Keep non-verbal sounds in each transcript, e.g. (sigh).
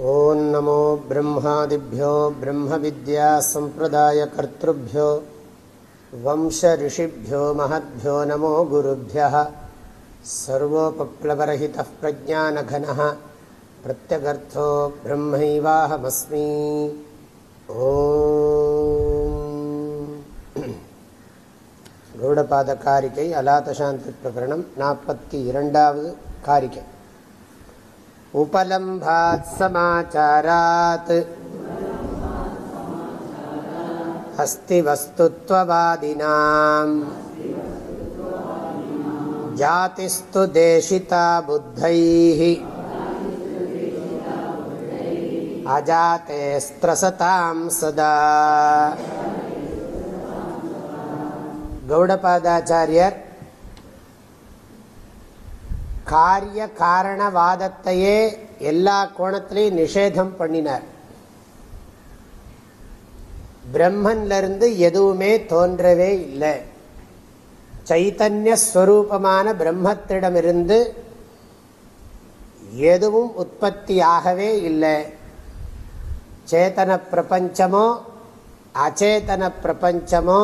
ॐ नमो ब्रह्मादिभ्यो ब्रह्मविद्यासम्प्रदायकर्तृभ्यो वंशऋषिभ्यो महद्भ्यो नमो गुरुभ्यः सर्वोपप्लवरहितः प्रज्ञानघनः प्रत्यगर्थो ब्रह्मैवाहमस्मि ॐ गौडपादकारिकै अलातशान्तिप्रकरणं नापत्ति इरण्डावद् कारिकै उपलम्भात् समाचारात् अस्ति वस्तुत्ववादिनाम् जातिस्तु देशिता बुद्धैः अजातेस्त्रसतां सदा गौडपादाचार्यर् காரிய காரணவாதத்தையே எல்லா கோணத்திலையும் நிஷேதம் பண்ணினார். பிரம்மன்லிருந்து எதுவுமே தோன்றவே இல்லை. சைத்தன்ய ஸ்வரூபமான பிரம்மத்திடமிருந்து எதுவும் உற்பத்தியாகவே இல்லை. சேத்தன பிரபஞ்சமோ அச்சேதன பிரபஞ்சமோ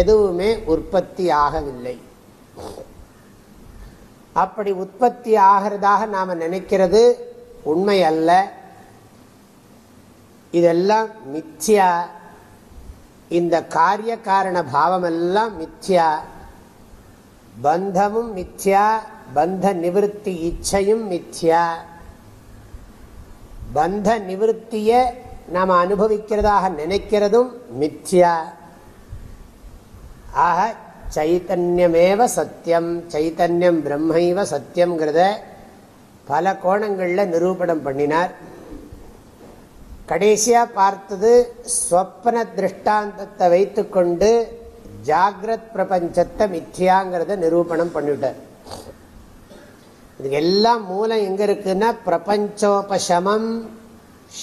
எதுவுமே உற்பத்தி ஆகவில்லை அப்படி உற்பத்தி ஆகிறதாக நாம் நினைக்கிறது உண்மை அல்ல இதெல்லாம் மித்யா. இந்த காரிய காரண பாவம் எல்லாம் மித்யா. பந்தமும் மித்யா. பந்த நிவர்த்தி இச்சையும் மித்யா. பந்த நிவர்த்தியை நாம் அனுபவிக்கிறதாக நினைக்கிறதும் மித்யா. ஆக சைத்தன்யமேவ சத்தியம் சைத்தன்யம் பிரம்மைவ சத்தியம்ங்கிறத பல கோணங்களில் நிரூபணம் பண்ணினார். கடைசியாக பார்த்தது ஸ்வப்ன திருஷ்டாந்தத்தை வைத்துக்கொண்டு ஜாகிரத் பிரபஞ்சத்தை மித்யாங்கிறத நிரூபணம் பண்ணிவிட்டார். இதுக்கு எல்லாம் மூலம் எங்கே இருக்குன்னா பிரபஞ்சோபசமம்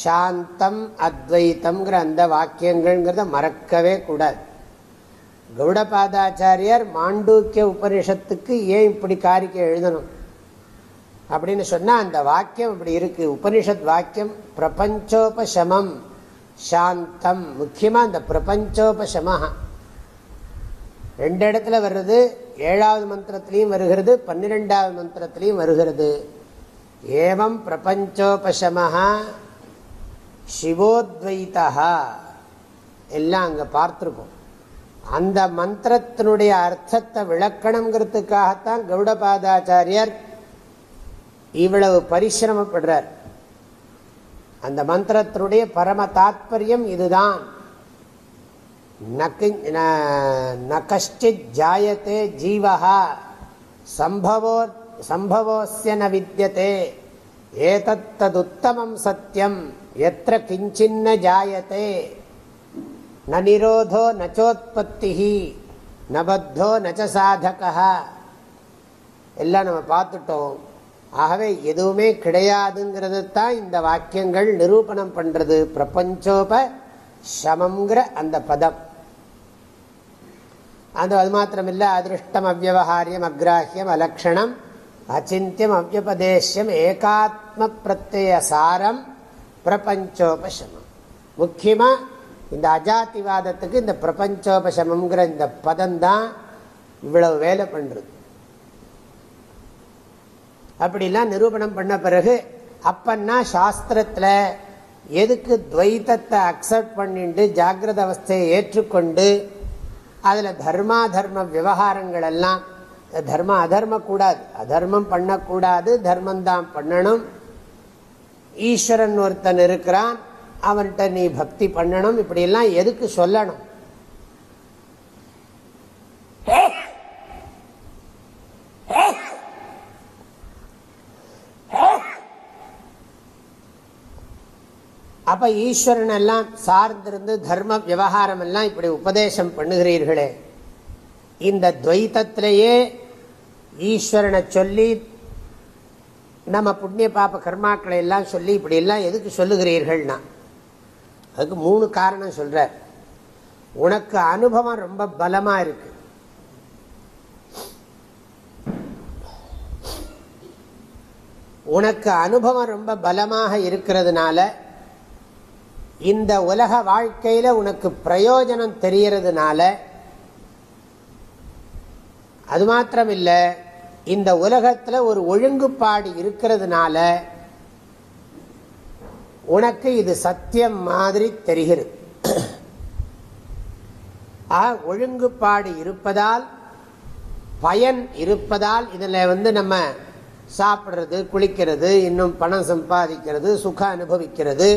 சாந்தம் அத்வைத்தம்ங்கிற அந்த வாக்கியங்கள்ங்கிறத மறக்கவே கூடாது. கௌடபாதாச்சாரியர் மாண்டூக்கிய உபனிஷத்துக்கு ஏன் இப்படி காரிக்கை எழுதணும்? அப்படின்னு சொன்னால் அந்த வாக்கியம் இப்படி இருக்கு. உபனிஷத் வாக்கியம் பிரபஞ்சோபசமம் சாந்தம். முக்கியமாக அந்த பிரபஞ்சோபசம ரெண்டு இடத்துல வருது ஏழாவது மந்திரத்திலையும் வருகிறது பன்னிரெண்டாவது மந்திரத்திலையும் வருகிறது. ஏவம் பிரபஞ்சோபசமாக சிவோத்வைத்தா எல்லாம் அங்கே பார்த்துருக்கோம். அந்த மந்திரத்தினுடைய அர்த்தத்தை விளக்கணுங்கிறதுக்காகத்தான் கௌடபாதாச்சாரியர் இவ்வளவு பரிசிரமப்படுறார். அந்த மந்திரத்தினுடைய பரம தாத்பரியம் இதுதான். நகஷ்டித் ஜாயத்தே ஜீவகா சம்பவோ சம்பவோஸ்ய ந வித்தியதே ஏதத்ததுத்தமம் சத்தியம் எத்த கிஞ்சின்ன ஜாயத்தே ந நிரோதோ நச்சோத்பத்தி நபத்தோ நச்ச சாதகா எல்லாம் நம்ம பார்த்துட்டோம். ஆகவே எதுவுமே கிடையாதுங்கிறது தான் இந்த வாக்கியங்கள் நிரூபணம் பண்ணுறது பிரபஞ்சோப சமங்கிற அந்த பதம். அந்த அது மாத்திரமில்லை அதிருஷ்டம் அவ்வகாரியம் அக்ராஹியம் அலக்ஷணம் அச்சிந்தியம் அவ்வபதேசியம் ஏகாத்ம பிரத்யசாரம் பிரபஞ்சோபசமம் முக்கியமாக இந்த அஜாதிவாதத்துக்கு இந்த பிரபஞ்சோபசமங்கிற இந்த பதம் தான் இவ்வளவு வேலை பண்ணுறது அப்படிலாம் நிரூபணம் பண்ண பிறகு அப்பன்னா சாஸ்திரத்தில் எதுக்கு துவைத்தத்தை அக்செப்ட் பண்ணிட்டு ஜாகிரத அவஸ்தையை ஏற்றுக்கொண்டு அதில் தர்மா தர்ம விவகாரங்கள் எல்லாம் தர்மம் அதர்ம கூடாது. அதர்மம் பண்ணக்கூடாது தர்மந்தான் பண்ணணும். ஈஸ்வரன் ஒருத்தன் இருக்கிறான் அவன்கிட்ட நீ பக்தி பண்ணணும் இப்படியெல்லாம் எதுக்கு சொல்லணும்? அப்ப ஈஸ்வரன் எல்லாம் சார்ந்திருந்து தர்ம விவகாரம் எல்லாம் இப்படி உபதேசம் பண்ணுகிறீர்களே. இந்த துவைத்திலேயே ஈஸ்வரனை சொல்லி நம்ம புண்ணிய பாப்ப கர்மாக்களை எல்லாம் சொல்லி இப்படி எல்லாம் எதுக்கு சொல்லுகிறீர்கள்னா? அதுக்கு மூணு காரணம் சொல்ற. உனக்கு அனுபவம் ரொம்ப பலமா இருக்கு. உனக்கு அனுபவம் ரொம்ப பலமாக இருக்கிறதுனால இந்த உலக வாழ்க்கையில் உனக்கு பிரயோஜனம் தெரியறதுனால அது மாத்திரம் இல்லை இந்த உலகத்தில் ஒரு ஒழுங்குப்பாடு இருக்கிறதுனால உனக்கு இது சத்தியம் மாதிரி தெரிகிறது. ஒழுங்குப்பாடு இருப்பதால் பயன் இருப்பதால் இதில் வந்து நம்ம சாப்பிட்றது குளிக்கிறது இன்னும் பணம் சம்பாதிக்கிறது சுக அனுபவிக்கிறது.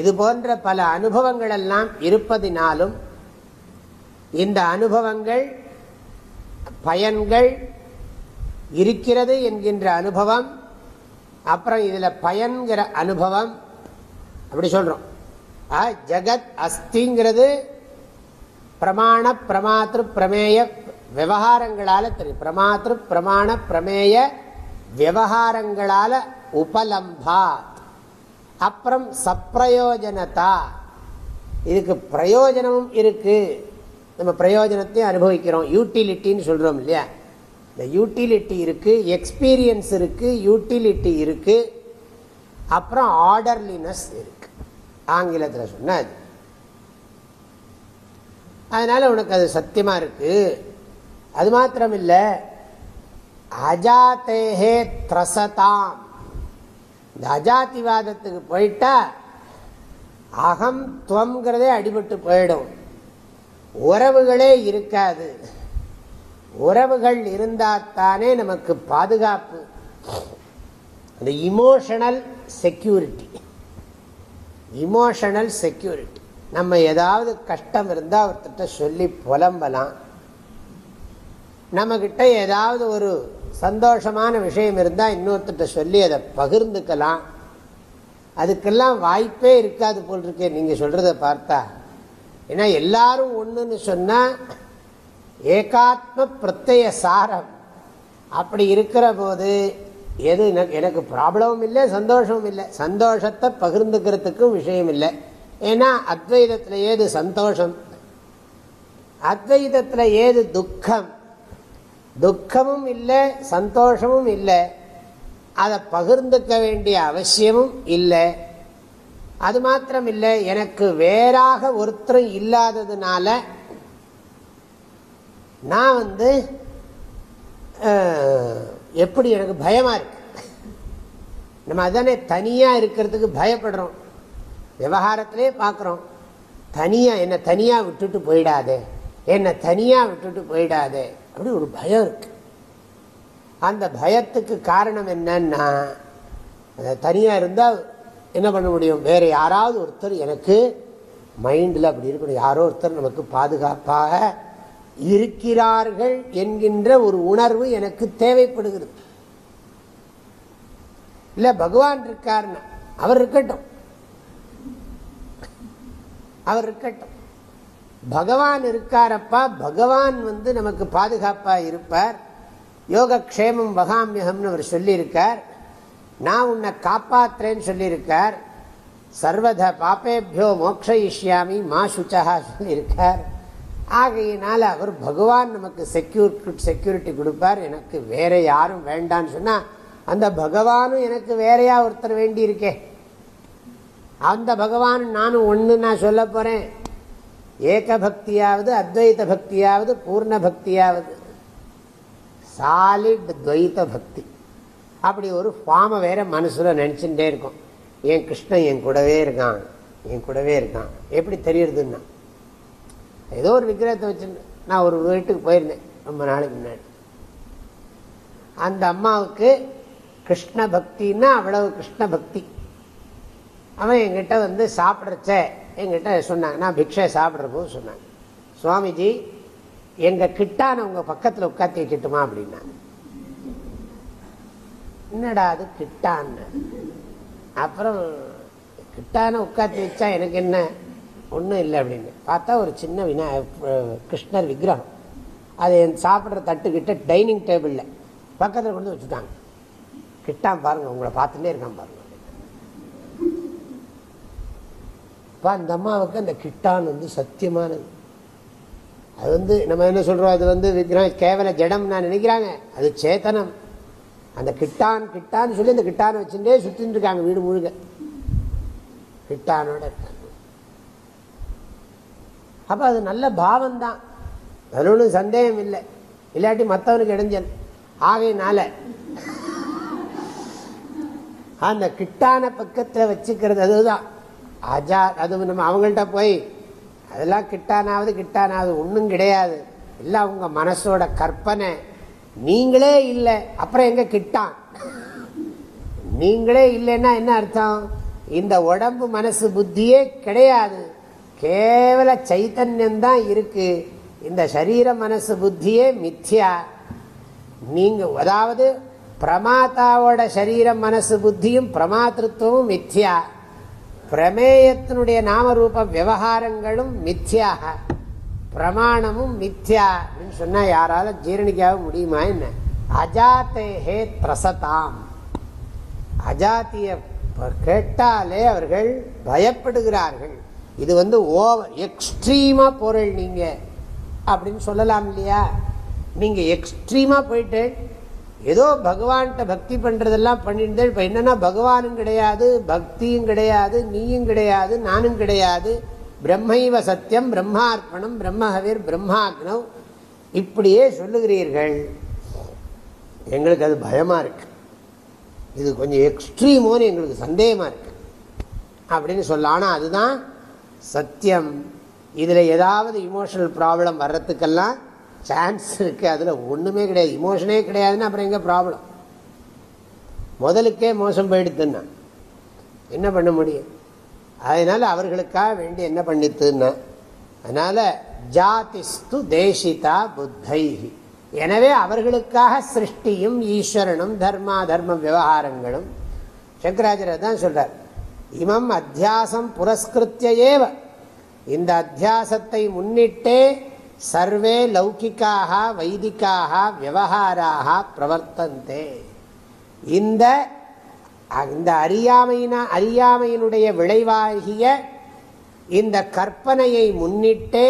இது போன்ற பல அனுபவங்கள் எல்லாம் இருப்பதினாலும் இந்த அனுபவங்கள் பயன்கள் இருக்கிறது என்கின்ற அனுபவம் அப்புறம் இதில் பயன்கிற அனுபவம் அப்படி சொல்கிறோம் ஜகத் அஸ்திங்கிறது பிரமாண பிரமாத்திரு பிரமேய விவகாரங்களால் தெரியும். பிரமாத்திரு பிரமாண பிரமேய விவகாரங்களால் உபலம்பாத். அப்புறம் சப்பிரயோஜனதா. இதுக்கு பிரயோஜனமும் இருக்கு. நம்ம பிரயோஜனத்தையும் அனுபவிக்கிறோம். யூட்டிலிட்டின்னு சொல்கிறோம் இல்லையா? இந்த யூட்டிலிட்டி இருக்கு எக்ஸ்பீரியன்ஸ் இருக்கு யூட்டிலிட்டி இருக்கு. அப்புறம் ஆர்டர்லினஸ் இருக்கு. ஆங்கிலத்தில் சொன்ன அதனால உனக்கு அது சத்தியமா இருக்கு. அது மாத்திரம் இல்லை அஜாத்தேஹே திரசதாம். இந்த அஜாத்திவாதத்துக்கு போயிட்டா அகம் துவங்கிறதே அடிபட்டு போயிடும். உறவுகளே இருக்காது. உறவுகள் இருந்தாத்தானே நமக்கு பாதுகாப்பு. அந்த இமோஷனல் செக்யூரிட்டி இமோஷனல் செக்யூரிட்டி நம்ம ஏதாவது கஷ்டம் இருந்தால் ஒருத்தட்ட சொல்லி புலம்பலாம். நம்மக்கிட்ட ஏதாவது ஒரு சந்தோஷமான விஷயம் இருந்தால் இன்னொருத்தட்ட சொல்லி அதை பகிர்ந்துக்கலாம். அதுக்கெல்லாம் வாய்ப்பே இருக்காது போல் இருக்கேன் நீங்கள் சொல்கிறத பார்த்தா. ஏன்னா எல்லாரும் ஒன்றுன்னு சொன்னால் ஏகாத்ம பிரத்ய சாரம். அப்படி இருக்கிற போது எது எனக்கு ப்ராப்ளமும் இல்லை சந்தோஷமும் இல்லை. சந்தோஷத்தை பகிர்ந்துக்கிறதுக்கும் விஷயம் இல்லை. ஏன்னா அத்வைதத்தில் ஏது சந்தோஷம்? அத்வைதத்தில் ஏது துக்கம்? துக்கமும் இல்லை சந்தோஷமும் இல்லை. அதை பகிர்ந்துக்க வேண்டிய அவசியமும் இல்லை. அது மாத்திரம் இல்லை எனக்கு வேறாக ஒருத்தரும் இல்லாததுனால நான் வந்து எப்படி எனக்கு பயமாக இருக்கு? நம்ம அதானே தனியாக இருக்கிறதுக்கு பயப்படுறோம். விவகாரத்திலே பார்க்குறோம். தனியாக என்னை தனியாக விட்டுட்டு போயிடாதே. என்னை தனியாக விட்டுட்டு போயிடாதே. அப்படி ஒரு பயம் இருக்கு. அந்த பயத்துக்கு காரணம் என்னன்னா தனியாக இருந்தால் என்ன பண்ண முடியும்? வேறு யாராவது ஒருத்தர் எனக்கு மைண்டில் அப்படி இருக்கணும். யாரோ ஒருத்தர் நமக்கு பாதுகாப்பாக இருக்கிறார்கள் என்கின்ற ஒரு உணர்வு எனக்கு தேவைப்படுகிறது. இல்ல பகவான் இருக்காருன்னா அவர் இருக்கட்டும். அவர் இருக்கட்டும். பகவான் இருக்காரப்பா பகவான் வந்து நமக்கு பாதுகாப்பா இருப்பார். யோகக்ஷேமம் வகாமியகம்னு அவர் சொல்லியிருக்கார். நான் உன்னை காப்பாத்துறேன்னு சொல்லியிருக்கார். சர்வத பாப்பேபியோ மோக்ஷயிஷ்யாமி மா சுச்சகா சொல்லியிருக்கார். ஆகையினால அவர் பகவான் நமக்கு செக்யூர் செக்யூரிட்டி கொடுப்பார். எனக்கு வேற யாரும் வேண்டான்னு சொன்னால் அந்த பகவானும் எனக்கு வேறையா ஒருத்தர் வேண்டி இருக்கே அந்த பகவான் நானும் ஒன்று நான் சொல்ல போகிறேன் ஏக பக்தியாவது அத்வைத பக்தியாவது பூர்ண பக்தியாவது. சாலிட் துவைத பக்தி. அப்படி ஒரு ஃபார்மை வேற மனசில் நினச்சிட்டே இருக்கும். என் கிருஷ்ணன் என் கூடவே இருக்கான். என் கூடவே இருக்கான். எப்படி தெரியுறதுன்னா ஏதோ ஒரு விக்கிரகத்தை வச்சுருந்தேன் நான் ஒரு வீட்டுக்கு போயிருந்தேன் ரொம்ப நாளைக்கு முன்னாடி. அந்த அம்மாவுக்கு கிருஷ்ண பக்தின்னா அவ்வளவு கிருஷ்ண பக்தி. அவன் எங்கிட்ட வந்து சாப்பிட்றச்ச எங்கிட்ட சொன்னாங்க நான் பிக்ஷை சாப்பிட்ற போது சொன்னாங்க. சுவாமிஜி எங்கள் கிட்டான உங்கள் பக்கத்தில் உட்காத்தி வைக்கட்டுமா அப்படின்னா என்னடா அது கிட்டான்னு? அப்புறம் கிட்டான உட்காத்தி வச்சா எனக்கு என்ன? ஒன்றும் இல்லை அப்படின்னு. பார்த்தா ஒரு சின்ன வினா கிருஷ்ணர் விக்கிரகம். அது சாப்பிட்ற தட்டுக்கிட்ட டைனிங் டேபிளில் பக்கத்தில் கொண்டு வச்சுட்டாங்க. கிட்டான் பாருங்க உங்களை பார்த்துட்டே இருக்கான் பாருங்கள் இப்போ அந்த அம்மாவுக்கு அந்த கிட்டான் வந்து சத்தியமானது. அது வந்து நம்ம என்ன சொல்கிறோம் அது வந்து விக்கிரகம் கேவல ஜடம் நான் நினைக்கிறாங்க. அது சேத்தனம். அந்த கிட்டான் கிட்டான்னு சொல்லி அந்த கிட்டானை வச்சுட்டே சுற்றின்னு இருக்காங்க வீடு முழுக கிட்டானோட இருக்காங்க அப்போ அது நல்ல பாவம் தான் அதில் ஒன்றும் சந்தேகம் இல்லை இல்லாட்டி மற்றவனுக்கு இடைஞ்சல். ஆகையினால அந்த கிட்டான பக்கத்தில் வச்சுக்கிறது அதுதான். அஜா அது நம்ம அவங்கள்ட்ட போய் அதெல்லாம் கிட்டானாவது கிட்டானாவது ஒன்றும் கிடையாது. இல்லை அவங்க மனசோட கற்பனை. நீங்களே இல்லை. அப்புறம் எங்க கிட்டான்? நீங்களே இல்லைன்னா என்ன அர்த்தம்? இந்த உடம்பு மனசு புத்தியே கிடையாது. கேவல சைத்தன்யம் தான் இருக்கு. இந்த சரீர மனசு புத்தியே மித்யா. நீங்க அதாவது பிரமாத்தாவோட சரீரம் மனசு புத்தியும் பிரமாத்திருவமும் மித்யா. பிரமேயத்தினுடைய நாமரூப விவகாரங்களும் மித்யாக. பிரமாணமும் மித்யா. அப்படின்னு சொன்னா யாரால ஜீரணிக்காக முடியுமா என்ன? அஜாத்தேஹே திரசதாம். அஜாத்திய கேட்டாலே அவர்கள் பயப்படுகிறார்கள். இது வந்து ஓவர் எக்ஸ்ட்ரீமாக பொருள் நீங்கள் அப்படின்னு சொல்லலாம் இல்லையா? நீங்கள் எக்ஸ்ட்ரீமாக போயிட்டு ஏதோ பகவான்கிட்ட பக்தி பண்ணுறதெல்லாம் பண்ணிட்டு இப்போ என்னென்னா பகவானும் கிடையாது பக்தியும் கிடையாது நீயும் கிடையாது நானும் கிடையாது. பிரம்மைவ சத்தியம் பிரம்மார்ப்பணம் பிரம்மஹவீர் பிரம்மாக்னவ் இப்படியே சொல்லுகிறீர்கள். எங்களுக்கு அது பயமாக இருக்கு. இது கொஞ்சம் எக்ஸ்ட்ரீமோன்னு எங்களுக்கு சந்தேகமாக இருக்கு. அப்படின்னு சொல்ல ஆனால் அதுதான் சத்தியம். இதில் ஏதாவது இமோஷனல் ப்ராப்ளம் வர்றதுக்கெல்லாம் சான்ஸ் இருக்குது அதில் ஒன்றுமே கிடையாது. இமோஷனே கிடையாதுன்னா அப்புறம் எங்கே ப்ராப்ளம் முதலுக்கே மோசம் போயிடுதுன்னா என்ன பண்ண முடியும்? அதனால் அவர்களுக்காக வேண்டி என்ன பண்ணித்துன்னா அதனால் ஜாதிஸ்து தேசிதா புத்தை எனவே அவர்களுக்காக சிருஷ்டியும் ஈஸ்வரனும் தர்மா தர்ம விவகாரங்களும். சங்கராச்சாரியர் தான் சொல்கிறார் இமம் அத்தியாசம் புரஸ்கிருத்திய ஏவ. இந்த அத்தியாசத்தை முன்னிட்டே சர்வே லௌகிக்காக வைதிக்காக விவகாராக பிரவர்த்தந்தே. இந்த இந்த அறியாமையின அறியாமையினுடைய விளைவாகிய இந்த கற்பனையை முன்னிட்டே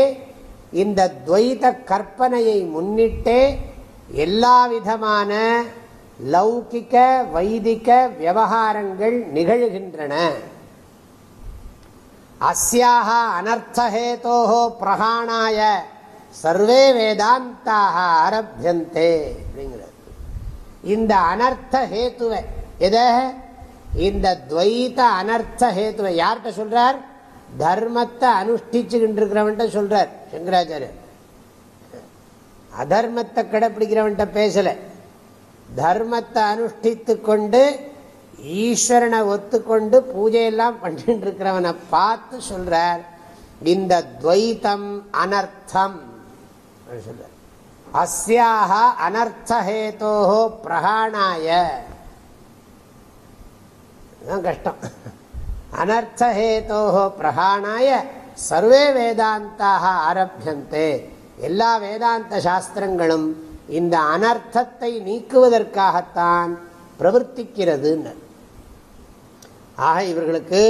இந்த துவைத கற்பனையை முன்னிட்டே எல்லா விதமான லௌகிக்க வைதிக விவகாரங்கள் நிகழ்கின்றன. அஸ்யாக அனர்த்தஹேதோ பிரகாணாய சர்வே வேதாந்தாக ஆரம்பியந்தே அப்படிங்கிறது இந்த அனர்த்த ஹேத்துவை எதை? இந்த துவைத அனர்த்த ஹேத்துவை யார்கிட்ட சொல்றார்? தர்மத்தை அனுஷ்டிச்சுக்கிட்டு இருக்கிறவன்ட்ட சொல்றார் சங்கராச்சாரியர். அதர்மத்தை கடைப்பிடிக்கிறவன்ட்ட பேசல. தர்மத்தை அனுஷ்டித்து கொண்டு ஈஸ்வரனை ஒத்துக்கொண்டு பூஜையெல்லாம் பண்ணிட்டு இருக்கிறவனை பார்த்து சொல்றார். இந்த துவைத்தம் அனர்த்தம் சொல்றார். அஸ்யாக அனர்த்தஹேதோ பிரகாணாய. கஷ்டம். அனர்த்தஹேதோ பிரகாணாய. சர்வே வேதாந்தாக ஆரம்பியந்தே எல்லா வேதாந்த சாஸ்திரங்களும் இந்த அனர்த்தத்தை நீக்குவதற்காகத்தான் பிரவர்த்திக்கிறதுன்னு. ஆக இவர்களுக்கு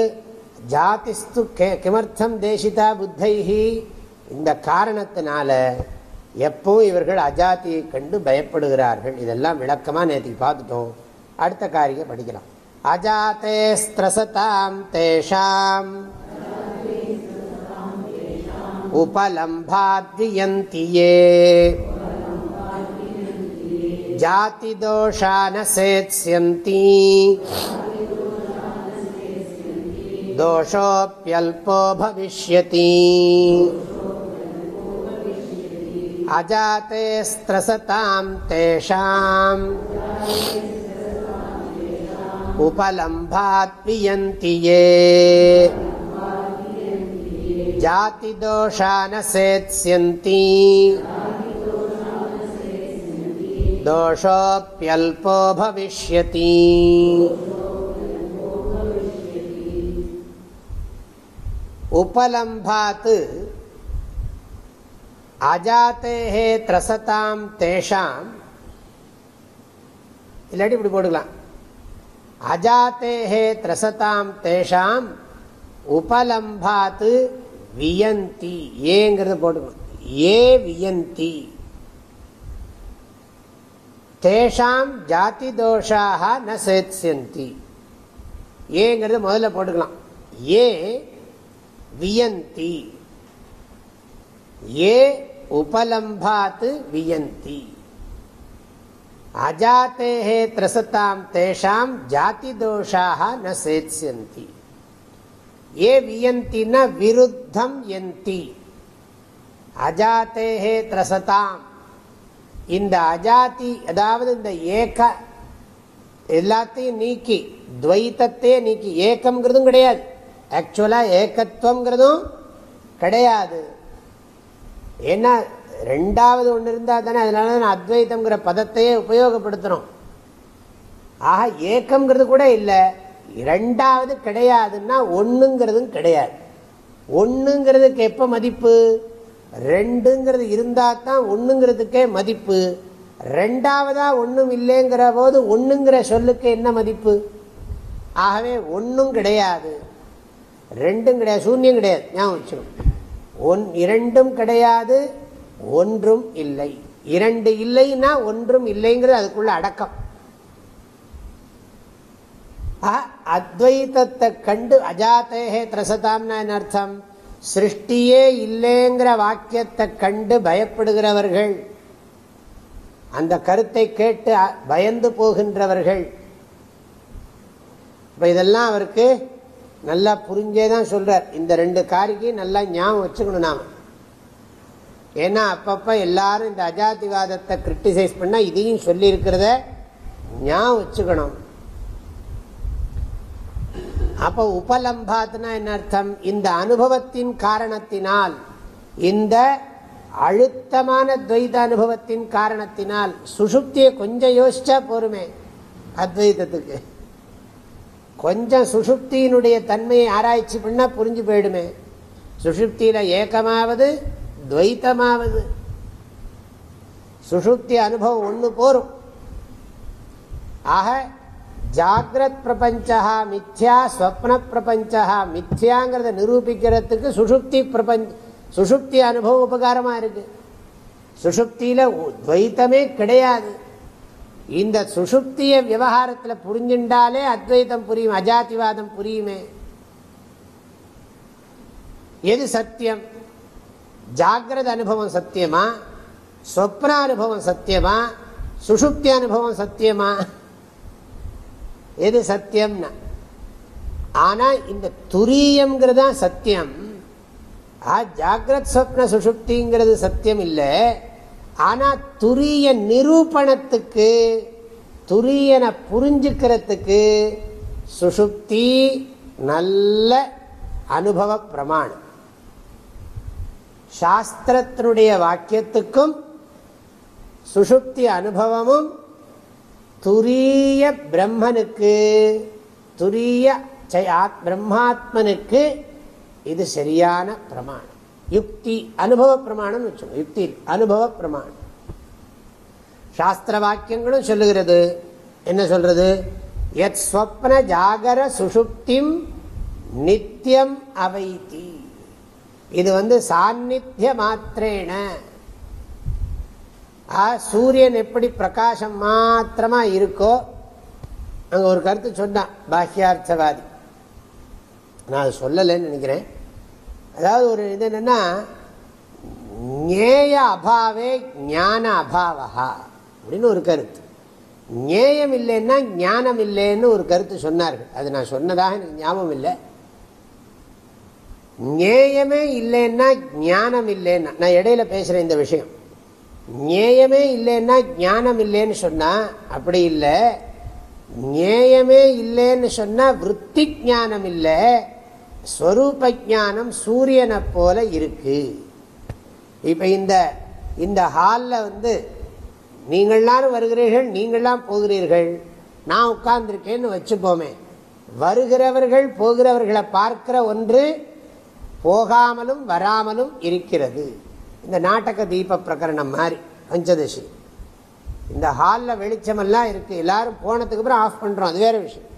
ஜாதிஸ்து கே கிமர்த்தம் தேசிதா புத்தைஹி இந்த காரணத்தினால எப்போ இவர்கள் அஜாத்தியை கண்டு பயப்படுகிறார்கள். இதெல்லாம் விளக்கமாக நேற்றுக்கு பார்த்துட்டோம். அடுத்த காரியம் படிக்கலாம். அஜாத்தே ஸ்திரசதாம் தேஷாம். உபலம்பாத்யந்தியே ஜாதி தோஷான சேத்ஸ்யந்தி दोषोऽप्यल्पो भविष्यति अजाते स्त्रसतां तेषाम् उपलम्भात् पियन्ति ये जातिदोषा न सेत्स्यन्ति दोषोऽप्यल्पो भविष्यति உபலம்பாத்து அஜாத்தேஹே திரசதாம் தேஷாம் இல்லாட்டி இப்படி போட்டுக்கலாம் அஜாத்தேஹே திரசதாம் தேஷாம் உபலம்பாத்து வியந்தி ஏங்கிறத போட்டுக்கணும் ஏ வியந்தி தேஷாம் ஜாதி தோஷாக ந சேத்யந்தி ஏங்கிறது முதல்ல போட்டுக்கலாம் ஏ வியந்தி. ஏ உபலம்பாத்து வியந்தி. அஜாத்தே திரசத்தாம் தேஷாம் ஜாதி தோஷாக ந சேத்யந்தி ஏ வியந்தின விருத்தம் எந்தி அஜாத்தே திரசதாம். இந்த அஜாதி அதாவது இந்த ஏக எல்லாத்தையும் நீக்கி துவைத்தத்தையே நீக்கி ஏக்கம்ங்கிறதும் கிடையாது. ஆக்சுவலாக ஏகத்துவங்கிறதும் கிடையாது. ஏன்னா ரெண்டாவது ஒன்று இருந்தால் தானே அதனால தான் அத்வைத்தங்கிற பதத்தையே உபயோகப்படுத்துகிறோம் ஆக ஏக்கம்ங்கிறது கூட இல்லை. ரெண்டாவது கிடையாதுன்னா ஒன்றுங்கிறதும் கிடையாது. ஒன்றுங்கிறதுக்கு எப்போ மதிப்பு? ரெண்டுங்கிறது இருந்தால் தான் ஒன்றுங்கிறதுக்கே மதிப்பு. ரெண்டாவதாக ஒன்றும் இல்லைங்கிற போது ஒன்றுங்கிற சொல்லுக்கு என்ன மதிப்பு? ஆகவே ஒன்றும் கிடையாது. ரெண்டும் கிடையாது சூன்யம் கிடையாது. ஞாபகம் வச்சுக்கணும். ஒன் இரண்டும் கிடையாது ஒன்றும் இல்லை. இரண்டு இல்லைன்னா ஒன்றும் இல்லைங்கிறது அதுக்குள்ள அடக்கம். அத்வைத்தத்தை கண்டு அஜாத்தேகே திரசதாம்னா என்ன அர்த்தம். சிருஷ்டியே இல்லைங்கிற வாக்கியத்தை கண்டு பயப்படுகிறவர்கள் அந்த கருத்தை கேட்டு பயந்து போகின்றவர்கள். இப்போ இதெல்லாம் அவருக்கு நல்லா புரிஞ்சே தான் சொல்கிறார் இந்த ரெண்டு காரிக்கு நல்லா ஞாபகம் வச்சுக்கணும் நாம். ஏன்னா அப்பப்போ எல்லாரும் இந்த அஜாதிவாதத்தை கிரிட்டிசைஸ் பண்ணால் இதையும் சொல்லியிருக்கிறத ஞாபகம் வச்சுக்கணும். அப்போ உபலம்பாத்னா என்ன அர்த்தம்? இந்த அனுபவத்தின் காரணத்தினால் இந்த அழுத்தமான துவைத அனுபவத்தின் காரணத்தினால் சுசுப்தியை கொஞ்சம் யோசிச்சா போருமே அத்வைதத்துக்கு. கொஞ்சம் சுஷுப்தியினுடைய தன்மையை ஆராய்ச்சி பண்ணால் புரிஞ்சு போயிடுமே. சுஷுப்தியில் ஏக்கமாவது துவைத்தமாவது. சுஷுப்தி அனுபவம் ஒன்று போரும். ஆக ஜாகிரத் பிரபஞ்சா மித்யா ஸ்வப்ன பிரபஞ்சா மித்யாங்கிறத நிரூபிக்கிறதுக்கு சுஷுப்தி பிரபஞ்ச சுஷுப்தி அனுபவம் உபகாரமாக இருக்குது சுஷுப்தியில் துவைத்தமே கிடையாது. இந்த சுசுப்திய விவகாரத்தில் புரிஞ்சுட்டாலே அத்வைதம் புரியும் அஜாதிவாதம் புரியுமே. எது சத்தியம்? ஜாகிரத அனுபவம் சத்தியமா? சொப்ன அனுபவம் சத்தியமா? சுசுப்தி அனுபவம் சத்தியமா? எது சத்தியம்னா? ஆனா இந்த துரியம்ங்கிறது தான் சத்தியம் ஜாகிரத் சொப்ன சுசுப்திங்கிறது சத்தியம் இல்லை. ஆனா துரிய நிரூபணத்துக்கு துரியனை புரிஞ்சுக்கிறதுக்கு சுசுப்தி நல்ல அனுபவ பிரமாணம். சாஸ்திரத்தினுடைய வாக்கியத்துக்கும் சுசுப்தி அனுபவமும் துரிய பிரம்மனுக்கு துரிய பிரம்மாத்மனுக்கு இது சரியான பிரமாணம். யுக்தி அனுபவ பிரமாணம் வச்சுக்கோங்க. யுக்தி அனுபவ பிரமாணம். சாஸ்திர வாக்கியங்களும் சொல்லுகிறது. என்ன சொல்றது? எத் ஸ்வப்ன ஜாகர சுஷுப்திம் நித்தியம் அவைத்தி. இது வந்து சாநித்திய மாத்திரேன. சூரியன் எப்படி பிரகாசம் மாத்திரமா இருக்கோ அங்க ஒரு கருத்து சொன்னான் பாஹ்யார்த்தவாதி. நான் அது சொல்லலைன்னு நினைக்கிறேன். அதாவது ஒரு இது என்னன்னா ஞேய அபாவே ஞான அபாவா அப்படின்னு ஒரு கருத்து. ஞேயம் இல்லைன்னா ஞானம் இல்லைன்னு ஒரு கருத்து சொன்னார்கள். அது நான் சொன்னதாக எனக்கு ஞாபகம் இல்லை. ஞேயமே இல்லைன்னா ஞானம் இல்லைன்னா நான் இடையில பேசுறேன் இந்த விஷயம். ஞேயமே இல்லைன்னா ஞானம் இல்லைன்னு சொன்னா அப்படி இல்லை. ஞேயமே இல்லைன்னு சொன்னா விற்பி ஞானம் இல்லை. ஸ்வரூப ஜானம் சூரியனை போல இருக்கு. இப்போ இந்த இந்த ஹாலில் வந்து நீங்கள்லாம் வருகிறீர்கள் நீங்கள்லாம் போகிறீர்கள். நான் உட்கார்ந்துருக்கேன்னு வச்சுப்போமே வருகிறவர்கள் போகிறவர்களை பார்க்கிற ஒன்று போகாமலும் வராமலும் இருக்கிறது. இந்த நாடக தீப பிரகரணம் மாதிரி பஞ்சதசி. இந்த ஹாலில் வெளிச்சமெல்லாம் இருக்குது எல்லாரும் போனதுக்கு அப்புறம் ஆஃப் பண்ணுறோம் அது வேறு விஷயம்.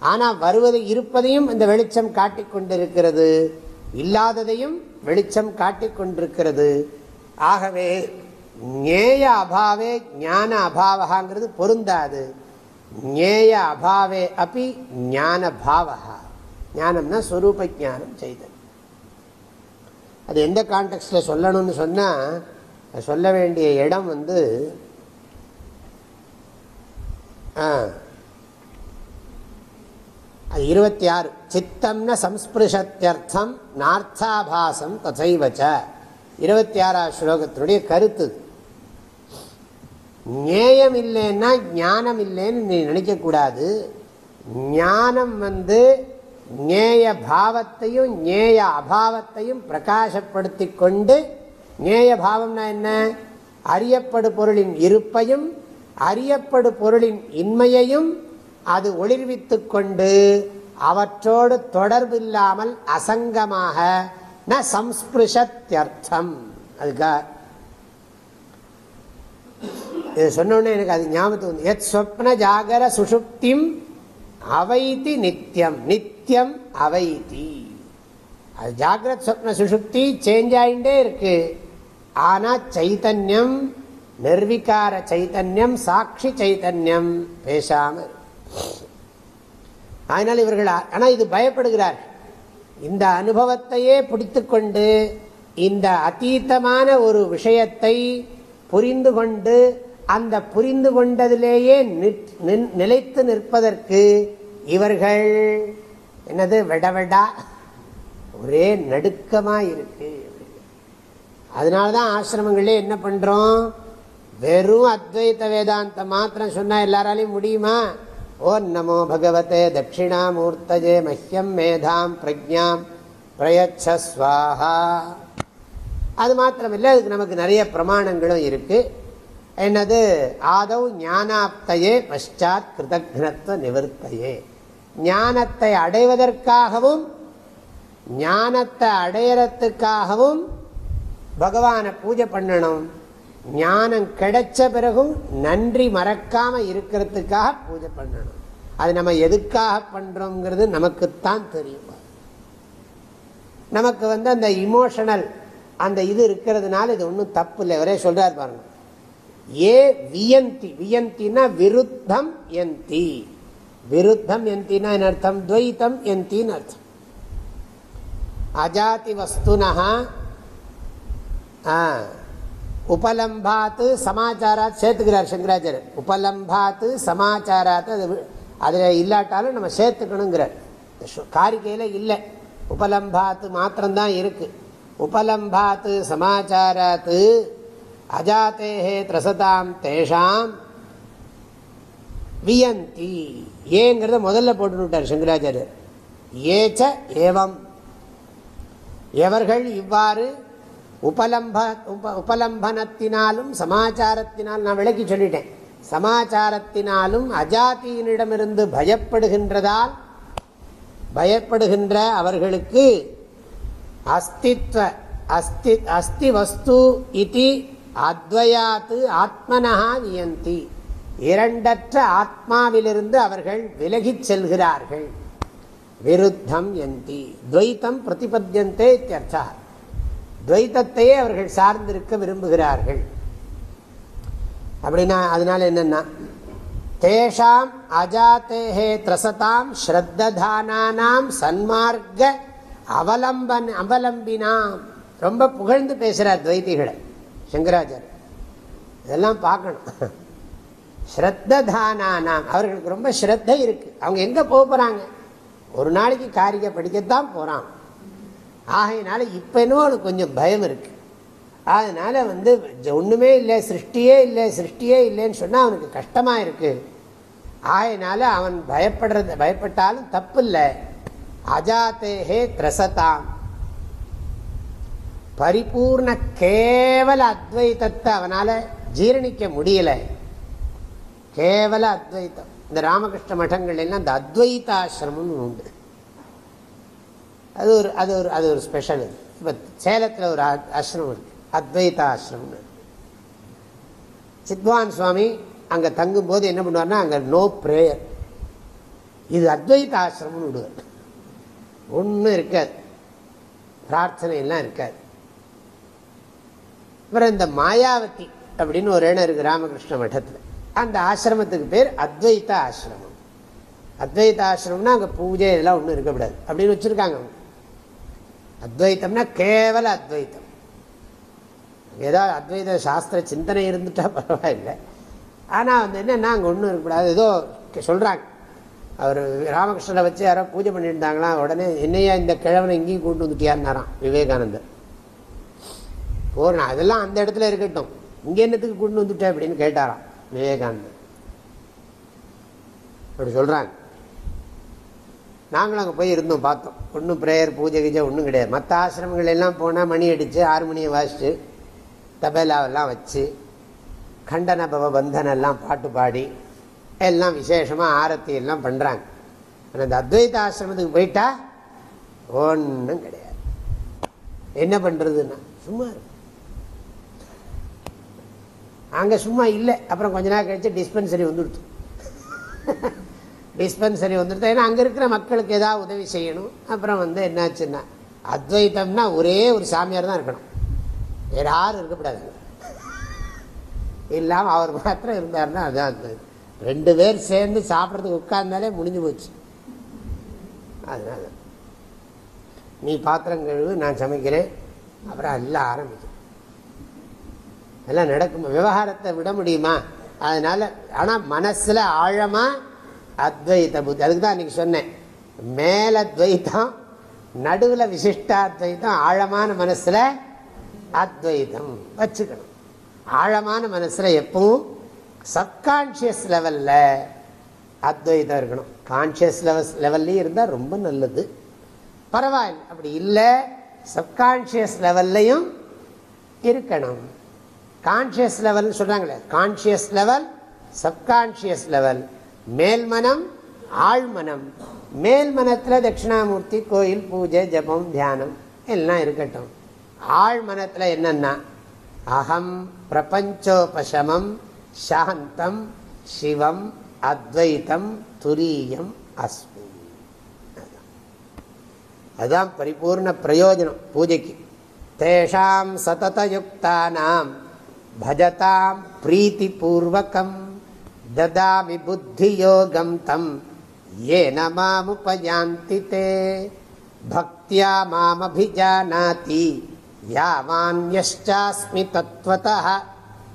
ஆனால் வருவது இருப்பதையும் இந்த வெளிச்சம் காட்டிக் கொண்டிருக்கிறது. இல்லாததையும் வெளிச்சம் காட்டிக் கொண்டிருக்கிறது. ஆகவே ஞேய அபாவே ஞான அபாவகாங்கிறது பொருந்தாது. ஞேய அபாவே அப்படி ஞான பாவகா. ஞானம்னா ஸ்வரூப ஜானம் செய்தல். அது எந்த கான்டெக்டில் சொல்லணும்னு சொன்னால் சொல்ல வேண்டிய இடம் வந்து ஆ அது இருபத்தி ஆறு. சித்தம்ன சம்ஸ்பிருஷத்தியர்த்தம் நார்த்தாபாசம் தசைவச்ச இருபத்தி ஆறாவது ஸ்லோகத்தினுடைய கருத்து. ஞேயம் இல்லைன்னா ஞானம் இல்லைன்னு நீ நினைக்கக்கூடாது. ஞானம் வந்து ஞேய பாவத்தையும் ஞேய அபாவத்தையும் பிரகாசப்படுத்தி கொண்டு ஞேய பாவம்னா என்ன? அறியப்படு பொருளின் இருப்பையும் அறியப்படு பொருளின் இன்மையையும் அது ஒளிர்வித்து கொண்டு அவற்றோடு தொடர்பில்லாமல் அசங்கமாக ந சம்ஸ்பிருஷத்தியர்த்தம் அதுக்காக இது சொன்னோடனே எனக்கு அது ஞாபகத்துக்கு வந்து எத் ஸ்வப்ன ஜாகர சுஷுப்திம் அவைத்தி நித்தியம் நித்தியம் அவைத்தி அது ஜாகிரத் சொப்ன சுஷுப்தி சேஞ்ச் ஆகிட்டே இருக்கு. ஆனால் சைத்தன்யம் நிர்விகார சைத்தன்யம் சாட்சி சைத்தன்யம் பேசாமல் அதனால் இவர்கள் ஆனால் இது பயப்படுகிறார். இந்த அனுபவத்தையே பிடித்து கொண்டு இந்த அதீத்தமான ஒரு விஷயத்தை புரிந்து கொண்டு அந்த புரிந்து கொண்டதிலேயே நிலைத்து நிற்பதற்கு இவர்கள் என்னது விடவிடா? ஒரே நடுக்கமாக இருக்கு அதனாலதான் ஆசிரமங்களே என்ன பண்ணுறோம் வெறும் அத்வைத்த வேதாந்தம் மாத்திரம் சொன்னால் எல்லாராலையும் முடியுமா? ஓ நமோ பகவதே தட்சிணாமூர்த்தஜே மஹ்யம் மேதாம் பிரஜாம் பிரயச்சஸ்வாஹா அது மாத்திரமில்லை அதுக்கு நமக்கு நிறைய பிரமாணங்களும் இருக்குது என்னது? ஆதவ் ஞானாப்தையே பஷாத் கிருதக்னத்துவ நிவர்த்தையே. ஞானத்தை அடைவதற்காகவும் ஞானத்தை அடையறத்துக்காகவும் பகவானை பூஜை பண்ணணும். ஞானம் கிடைச்ச பிறகும் நன்றி மறக்காம இருக்கிறதுக்காக பூஜை பண்ணணும். அது நம்ம எதுக்காக பண்றோங்கிறது நமக்குத்தான் தெரியும். நமக்கு வந்து அந்த இமோஷனல் அந்த இது இருக்கிறதுனால இது ஒன்றும் தப்பு இல்லை. ஒரே சொல்றார் பாருங்க. ஏ வியந்தி வியந்தினா விருத்தம் எந்தி. விருத்தம் எந்தினா அர்த்தம்? துவைத்தம் எந்தின்னு அர்த்தம். அஜாதி வஸ்துனா உபலம்பாத்து சமாச்சாராத் சேர்த்துக்கிறார் சங்கராச்சாரியர். உபலம்பாத்து சமாச்சாராத் அது அதில் இல்லாட்டாலும் நம்ம சேர்த்துக்கணுங்கிறார். காரிக்கையில் இல்லை. உபலம்பாத்து மாத்திரம்தான் இருக்குது உபலம்பாத்து சமாச்சாராத்து அஜாத்தேஹே திரசதாம் தேஷாம் வியந்தி. ஏங்கிறத முதல்ல போட்டுவிட்டார் சங்கராச்சாரியர். ஏச்ச ஏவம். எவர்கள் இவ்வாறு உபலம்ப உப உபலம்பனத்தினாலும் சமாச்சாரத்தினால் நான் விளக்கி சொல்லிட்டேன். சமாச்சாரத்தினாலும் அஜாத்தியினிடமிருந்து பயப்படுகின்றதால் பயப்படுகின்ற அவர்களுக்கு அஸ்தித்வ அஸ்தி அஸ்தி வஸ்து இது அத்வயாத்து ஆத்மனஹா வியந்தி இரண்டற்ற ஆத்மாவிலிருந்து அவர்கள் விலகிச் செல்கிறார்கள். விருத்தம் எந்தி. துவைத்தம் பிரதிபத்தியந்தே இத்தியர்த்தா. துவைத்தத்தையே அவர்கள் சார்ந்திருக்க விரும்புகிறார்கள். அப்படின்னா அதனால என்னன்னா தேஷாம் அஜாத்தேஹே திரசதாம் ஸ்ரத்ததானானாம் சன்மார்க்க அவலம்பன் அவலம்பினாம். ரொம்ப புகழ்ந்து பேசுறார் துவைத்திகளை சங்கராச்சார் இதெல்லாம் பார்க்கணும். ஸ்ரத்ததானாம் அவர்களுக்கு ரொம்ப ஸ்ரத்த இருக்கு. அவங்க எங்க போக போறாங்க? ஒரு நாளைக்கு காரிகை படிக்கத்தான் போறான். ஆகையினால இப்போ இன்னும் அவனுக்கு கொஞ்சம் பயம் இருக்கு. அதனால் வந்து ஒன்றுமே இல்லை சிருஷ்டியே இல்லை சிருஷ்டியே இல்லைன்னு சொன்னால் அவனுக்கு கஷ்டமாக இருக்கு. ஆகையினால அவன் பயப்படுறது பயப்பட்டாலும் தப்பு இல்லை அஜாத்தேகே திரசதாம். பரிபூர்ண கேவல அத்வைத்தத்தை அவனால் ஜீரணிக்க முடியலை. கேவல அத்வைத்தம். இந்த ராமகிருஷ்ண மடங்கள் எல்லாம் இந்த அத்வைதாசிரமம்னு உண்டு. அது ஒரு அது ஒரு அது ஒரு ஸ்பெஷல் இப்போ சேலத்தில் ஒரு ஆசிரமம் இருக்கு. அத்வைதா ஆசிரமம் சித்வான் சுவாமி அங்கே தங்கும்போது என்ன பண்ணுவார்னா அங்கே நோ ப்ரேயர் இது அத்வைத ஆசிரமம்னு விடுவார். ஒன்றும் இருக்காது. பிரார்த்தனை எல்லாம் இருக்காது. அப்புறம் இந்த மாயாவதி அப்படின்னு ஒரு இடம் இருக்குது ராமகிருஷ்ண மட்டத்தில். அந்த ஆசிரமத்துக்கு பேர் அத்வைத ஆசிரமம். அத்வைத ஆசிரமம்னா அங்கே பூஜை இதெல்லாம் ஒன்றும் இருக்கக்கூடாது. அப்படின்னு வச்சுருக்காங்க அவங்க. அத்வைத்தம்னா கேவல அத்வைத்தம். ஏதாவது அத்வைத சாஸ்திர சிந்தனை இருந்துட்டா பரவாயில்லை. ஆனால் வந்து என்னென்னா அங்கே ஒன்றும் இருக்கக்கூடாது ஏதோ சொல்கிறாங்க அவர் ராமகிருஷ்ணனை வச்சு யாரோ பூஜை பண்ணியிருந்தாங்களா உடனே என்னையா இந்த கிழவனை இங்கேயும் கூட்டு வந்துட்டியான்னாராம் விவேகானந்தர். போறேன். அதெல்லாம் அந்த இடத்துல இருக்கட்டும். இங்கே என்னத்துக்கு கூட்டு வந்துட்டேன் அப்படின்னு கேட்டாராம் விவேகானந்தர். அப்படி சொல்கிறாங்க நாங்களும் அங்கே போய் இருந்தோம் பார்த்தோம். ஒன்றும் ப்ரேயர் பூஜை கீஜை ஒன்றும் கிடையாது. மற்ற ஆசிரமங்கள் எல்லாம் போனால் மணி அடித்து ஆறு மணியை வாசித்து தபேலாவெல்லாம் வச்சு கண்டன பவ பந்தனெல்லாம் பாட்டு பாடி எல்லாம் விசேஷமாக ஆரத்தி எல்லாம் பண்ணுறாங்க ஆனால் இந்த அத்வைத ஆசிரமத்துக்கு போயிட்டா ஒன்றும் கிடையாது. என்ன பண்ணுறதுன்னா சும்மா இருக்கும் அங்கே சும்மா இல்லை. அப்புறம் கொஞ்ச நாள் கழிச்சு டிஸ்பென்சரி வந்துடுச்சு (laughs) டிஸ்பென்சரி வந்துடுது ஏன்னா அங்கே இருக்கிற மக்களுக்கு ஏதாவது உதவி செய்யணும். அப்புறம் வந்து என்னாச்சுன்னா அத்வைத்தம்னா ஒரே ஒரு சாமியார் தான் இருக்கணும். வேற யாரும் இருக்கக்கூடாது. இல்லாமல் அவர் மாத்திரம் இருந்தார்னா அதுதான் அத்வைத்தம் ரெண்டு பேர் சேர்ந்து சாப்பிட்றதுக்கு உட்கார்ந்தாலே முடிஞ்சு போச்சு. அதனால. நீ பாத்திரம் கழுவு நான் சமைக்கிறேன். அப்புறம் எல்லாம் ஆரம்பிக்கும். எல்லாம் நடக்கும்? விவகாரத்தை விட முடியுமா? அதனால ஆனால் மனசில் ஆழமாக அத்வைத புத்தி அதுக்கு தான் அன்றைக்கி சொன்னேன். மேல துவைத்தம் நடுவில் விசிஷ்டாத்வைத்தம் ஆழமான மனசில் அத்வைதம் வச்சுக்கணும். ஆழமான மனசில் எப்பவும் சப்கான்ஷியஸ் லெவலில் அத்வைதம் இருக்கணும். கான்ஷியஸ் லெவல் லெவல்லையும் இருந்தால் ரொம்ப நல்லது. பரவாயில்ல. அப்படி இல்லை சப்கான்ஷியஸ் லெவல்லையும் இருக்கணும். கான்ஷியஸ் லெவல்னு சொல்கிறாங்களே கான்ஷியஸ் லெவல் சப்கான்ஷியஸ் லெவல் மேல்மனம் ஆழ்மனம். மேல்மனத்தில் தட்சிணாமூர்த்தி கோயில் பூஜை ஜபம் தியானம் எல்லாம் இருக்கட்டும். ஆழ்மனத்தில் என்னென்னா அகம் பிரபஞ்சோபசமம் சாந்தம் சிவம் அத்வைத்தம் துரியம் அஸ்மி. அதுதான் பரிபூர்ண பிரயோஜனம் பூஜைக்கு. தேஷாம் சததயுக்தானாம் பஜதாம் பிரீத்தி பூர்வகம் ததாமி புத்தியோகம் தம் ஏன மாமுபயாந்தி தே பக்தியா மாமபிஜானாதி யாவான்யஷ்டாஸ்மி தத்வத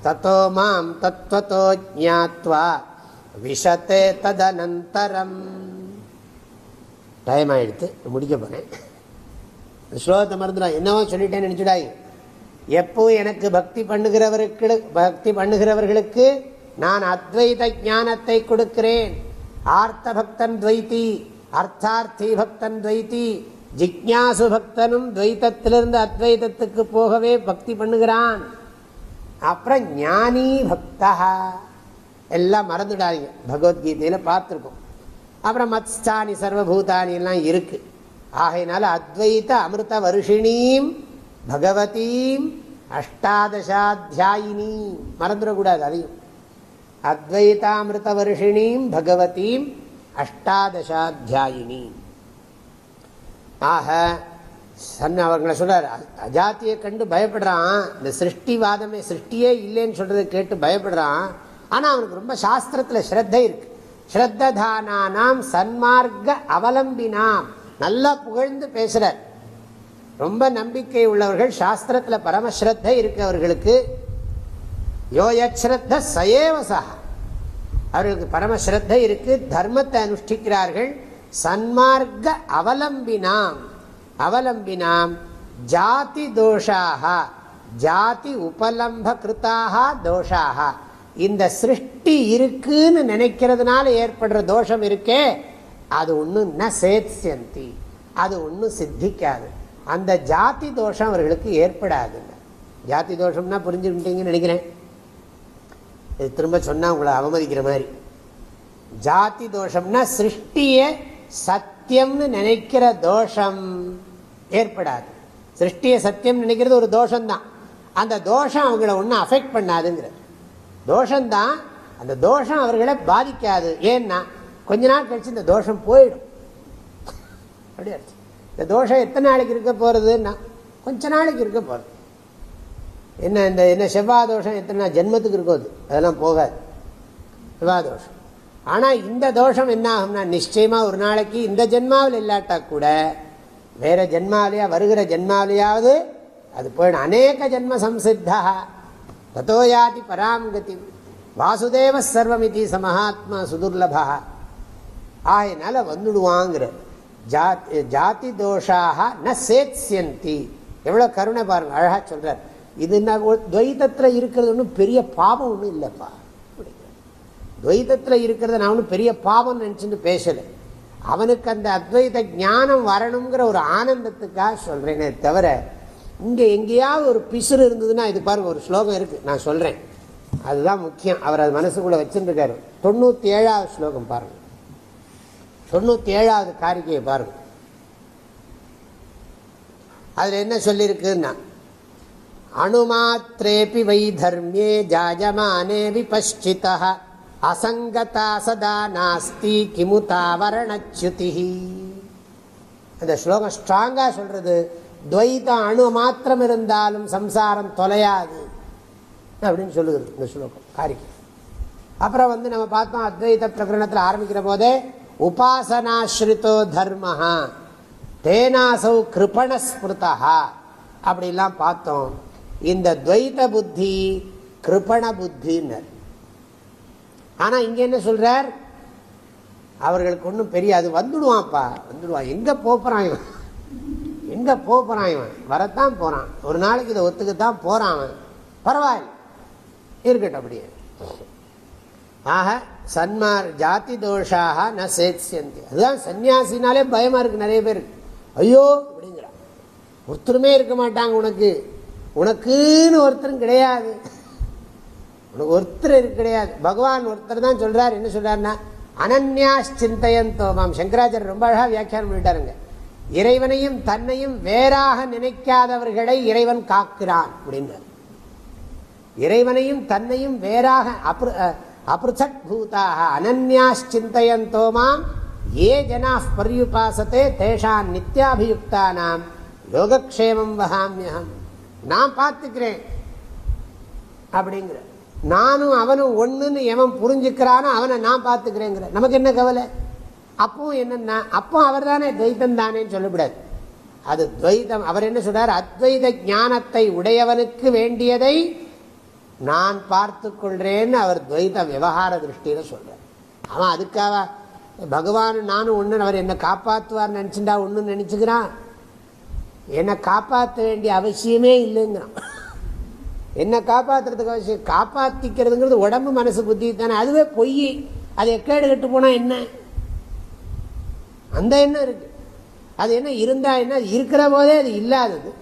தத்தோ மாம் தத்வதோ ஜாத்வா விஷத்தே ததனந்தரம் டைம் ஆயிடுத்து. முடிக்க போகிறேன் ஸ்லோகத்தை மறந்துடா. என்னவோ சொல்லிட்டேன்னு நினச்சிடாய் எப்போ எனக்கு பக்தி பண்ணுகிறவர்களுக்கு பக்தி பண்ணுகிறவர்களுக்கு நான் அத்வைத ஞானத்தை கொடுக்கிறேன். ஆர்த்த பக்தன் துவைத்தி அர்த்தார்த்தி பக்தன் துவைத்தி ஜிக்யாசு பக்தனும் துவைத்தத்திலிருந்து அத்வைதத்துக்கு போகவே பக்தி பண்ணுகிறான். அப்புறம் ஞானி பக்தா. எல்லாம் மறந்துடாதீங்க. பகவத்கீதையில் பார்த்துருக்கோம். அப்புறம் மத்ஸ்தானி சர்வபூதானி எல்லாம் இருக்கு. ஆகையினால அத்வைத அமிர்த வருஷிணீம் பகவதீம் அஷ்டாதசாத்தியாயினி மறந்துடக்கூடாது அதையும். அத்வைதாமிருதவர்ஷிணீம் பகவதீம் அஷ்டாதசாத்தியாயினி ஆக சன் அவர்களை சொல்றார் அஜாத்தியை கண்டு பயப்படுறான் இந்த சிருஷ்டிவாதமே சிருஷ்டியே இல்லைன்னு சொல்றதை கேட்டு பயப்படுறான் ஆனால் அவனுக்கு ரொம்ப சாஸ்திரத்தில் ஸ்ரத்தை இருக்கு. ஸ்ரத்ததானாம் சன்மார்க்க அவலம்பினாம். நல்லா புகழ்ந்து பேசுறார். ரொம்ப நம்பிக்கை உள்ளவர்கள் சாஸ்திரத்தில் பரமஸ்ரத்தை இருக்கு அவர்களுக்கு. யோயஸ்ரத்த சயேவசா அவர்களுக்கு பரமஸ்ரத்தை இருக்கு. தர்மத்தை அனுஷ்டிக்கிறார்கள். சன்மார்க்க அவலம்பினாம். அவலம்பினாம். ஜாதி தோஷாக ஜாதி உபலம்ப கிருத்தாக தோஷாக இந்த சிருஷ்டி இருக்குன்னு நினைக்கிறதுனால ஏற்படுற தோஷம் இருக்கே. அது ஒன்றும் ந சேத்யந்தி அது ஒன்றும் சித்திக்காது. அந்த ஜாதி தோஷம் அவர்களுக்கு ஏற்படாதுங்க. ஜாதி தோஷம்னா புரிஞ்சுக்கிட்டீங்கன்னு நினைக்கிறேன். இது திரும்ப சொன்னால் உங்களை அவமதிக்கிற மாதிரி. ஜாதி தோஷம்னா சிருஷ்டியை சத்தியம்னு நினைக்கிற தோஷம் ஏற்படாது. சிருஷ்டியை சத்தியம் நினைக்கிறது ஒரு தோஷம்தான். அந்த தோஷம் அவங்கள ஒன்றும் அஃபெக்ட் பண்ணாதுங்கிறது. தோஷம்தான் அந்த தோஷம் அவர்களை பாதிக்காது. ஏன்னா கொஞ்ச நாள் கழிச்சு இந்த தோஷம் போயிடும். அப்படியா இந்த தோஷம் எத்தனை நாளைக்கு இருக்க போகிறதுன்னா கொஞ்ச நாளைக்கு இருக்க போகிறது என்ன இந்த என்ன செவ்வாய் தோஷம் எத்தனை ஜென்மத்துக்கு இருக்கும் அது அதெல்லாம் போகாது. செவ்வாய் தோஷம் ஆனால் இந்த தோஷம் என்ன ஆகும்னா நிச்சயமாக ஒரு நாளைக்கு இந்த ஜென்மாவில் இல்லாட்டா கூட வேற ஜென்மாவிலையா வருகிற ஜென்மாவிலையாவது அது போயிடும். அநேக ஜென்ம சம்சித்தா. தத்தோ யாதி பராம் சர்வம் வாசுதேவ சர்வமிதி சமஹாத்மா சுதுர்லபா. ஆயினால வந்துடுவாங்கிற. ஜாதி ஜாதி தோஷாக ந சேத்யந்தி எவ்வளோ கருணை பாருங்கள் அழகா சொல்கிறார் இது என்ன துவைதத்தில் இருக்கிறது ஒன்றும் பெரிய பாவம் ஒன்றும் இல்லைப்பா. துவைதத்தில் இருக்கிறத நான் ஒன்றும் பெரிய பாவம் நினச்சிட்டு பேசலை. அவனுக்கு அந்த அத்வைத ஞானம் வரணுங்கிற ஒரு ஆனந்தத்துக்காக சொல்கிறேனே தவிர இங்கே எங்கேயாவது ஒரு பிசுறு இருந்ததுன்னா இது பாருங்க ஒரு ஸ்லோகம் இருக்குது நான் சொல்கிறேன் அதுதான் முக்கியம். அவர் அது மனசுக்குள்ளே வச்சுருக்காரு தொண்ணூற்றி ஏழாவது ஸ்லோகம் பாருங்கள் தொண்ணூற்றி ஏழாவது காரிக்கையை பாருங்கள் அதில் என்ன சொல்லியிருக்குன்னா அணுமாத்திரேபி வைதர்மியே ஜாஜமானே விபஷ்சிதா அசங்கதா சதா நாஸ்தி கிமு தாவரணச்சுதி அந்த ஸ்லோகம் ஸ்ட்ராங்காக சொல்கிறது துவைதம் அணு மாத்திரம் இருந்தாலும் சம்சாரம் தொலையாது அப்படின்னு சொல்லுகிறது இந்த ஸ்லோகம் காரிக்கை அப்புறம் வந்து நம்ம பார்த்தோம் அத்வைத பிரகரணத்தில் ஆரம்பிக்கிற போதே உபாசனாஸ்ரிதோ தர்மஹா தேனாசௌ கிருபணஸ்மிருதா அப்படிலாம் பார்த்தோம். இந்த துவைத புத்தி கிருபண புத்தின்னு ஆனால் இங்கே என்ன சொல்கிறார் அவர்களுக்கு ஒன்றும் பெரிய அது வந்துடுவான்ப்பா. வந்துடுவான். எங்கே போகிறான் இவன்? எங்கே போகிறான் இவன்? வரத்தான் போகிறான் ஒரு நாளைக்கு இதை ஒத்துக்கத்தான் போகிறான் அவன். பரவாயில்ல. இருக்கட்டும் அப்படியே. ஆக சன்மார் ஜாதி தோஷாக ந சேத்யந்தி அதுதான் சன்னியாசினாலே பயமாக இருக்கு நிறைய பேருக்கு. ஐயோ அப்படிங்கிறான். ஒருத்தருமே இருக்க மாட்டாங்க உனக்கு. உனக்குன்னு ஒருத்தரும் கிடையாது. உனக்கு ஒருத்தர் கிடையாது. பகவான் ஒருத்தர் தான் சொல்றார். என்ன சொல்றாருன்னா அனன்யாஸ் சிந்தையன் தோமாம் சங்கராச்சாரியர் ரொம்ப அழகா வியாக்கியானம் பண்ணிட்டாருங்க. இறைவனையும் தன்னையும் வேறாக நினைக்காதவர்களை இறைவன் காக்கிறான் அப்படின்னார் இறைவனையும் தன்னையும் வேறாக அப்ருசட் பூதாக அனன்யாஸ் சிந்தையன் தோமாம் ஏ ஜனா பரியுபாசத்தே தேஷான் நித்யாபியுக்தானாம். யோகக்ஷேமம் வகாமியம் நான் பார்த்துக்கிறேன். அப்படிங்கிற நானும் அவனும் ஒன்றுன்னு எவன் புரிஞ்சுக்கிறானோ அவனை நான் பார்த்துக்கிறேங்கிற நமக்கு என்ன கவலை? அப்பவும் என்னன்னா அப்போ அவர் தானே துவைத்தம் தானேன்னு சொல்லக்கூடாது. அது துவைதம் அவர் என்ன சொல்றார்? அத்வைத ஞானத்தை உடையவனுக்கு வேண்டியதை நான் பார்த்து கொள்றேன்னு அவர் துவைத விவகார திருஷ்டியில சொல்றார். அவன் அதுக்காக பகவான் நானும் ஒன்று அவர் என்னை காப்பாற்றுவார் நினச்சிண்டா ஒன்று நினச்சிக்கிறான். என்னை காப்பாற்ற வேண்டிய அவசியமே இல்லைங்கிறான். என்ன காப்பாற்றுறதுக்கு அவசியம் காப்பாற்றிக்கிறதுங்கிறது உடம்பு மனசு புத்தி தானே. அதுவே பொய். அது எக்கேடு கட்டு போனால் என்ன? அந்த எண்ணம் இருக்கு. அது என்ன இருந்தா என்ன? இருக்கிற போதே அது இல்லாதது.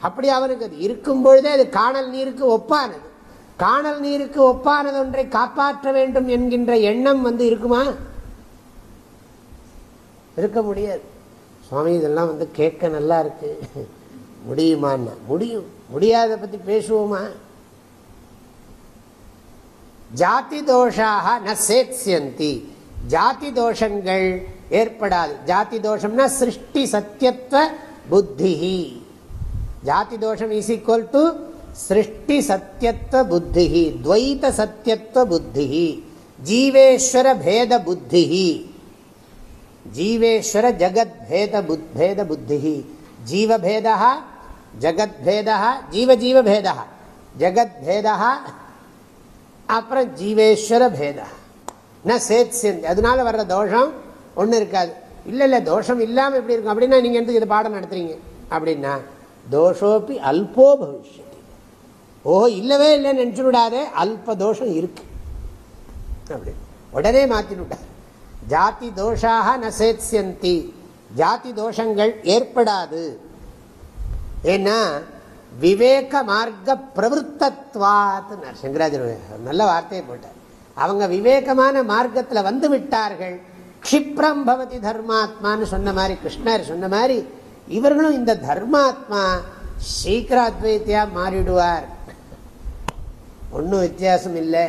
அப்படி அவருக்கு அது இருக்கும் பொழுதே அது காணல் நீருக்கு ஒப்பானது. காணல் நீருக்கு ஒப்பானது ஒன்றை காப்பாற்ற வேண்டும் என்கின்ற எண்ணம் வந்து இருக்குமா? இருக்க முடியாது. சுவாமி இதெல்லாம் வந்து கேட்க நல்லா இருக்கு. முடியுமான்னா. முடியும் முடியாத பத்தி பேசுவோமா? ஜாதி தோஷாக ந சேத்ஸ்யந்தி. ஜாதி தோஷங்கள் ஏற்படாது. ஜாதி தோஷம்னா சிருஷ்டி சத்தியத்துவ புத்தி ஜாதி தோஷம் இஸ் ஈக்குவல் டு சிருஷ்டி சத்தியத்துவ புத்தி துவைத சத்தியத்துவ புத்தி ஜீவேஸ்வர பேத புத்தி ஜீவேஸ்வர ஜகத் பேத பேத புத்தி ஜீவபேதா ஜகத் ஜீவ ஜீவபேதா ஜகத் அப்புறம் ஜீவேஸ்வர பேதா ந சேத்ஸ்யந்தி அதனால வர்ற தோஷம் ஒன்றும் இருக்காது. இல்லை இல்லை தோஷம் இல்லாமல் எப்படி இருக்கும்? அப்படின்னா நீங்கள் எந்த இது பாடம் நடத்துறீங்க. அப்படின்னா தோஷோப்பி அல்போ பவிஷ்யது. ஓஹோ இல்லவே இல்லைன்னு நினச்சு விடாதே அல்ப தோஷம் இருக்கு. அப்படி. உடனே மாற்றி விட்டார். ஜாதி தோஷாக ந சேத்யந்தி ஜாதி தோஷங்கள் ஏற்படாது. ஏன்னா விவேக மார்க்க பிரவருத்தத்வாத்து சங்கராஜர் நல்ல வார்த்தையை போட்டார். அவங்க விவேகமான மார்க்கத்தில் வந்து விட்டார்கள். க்ஷிப்ரம் பவதி தர்மாத்மான்னு சொன்ன மாதிரி கிருஷ்ணர் சொன்ன மாதிரி இவர்களும் இந்த தர்மாத்மா சீக்கிர அத்வைத்தியாக மாறிடுவார். ஒன்றும் வித்தியாசம் இல்லை.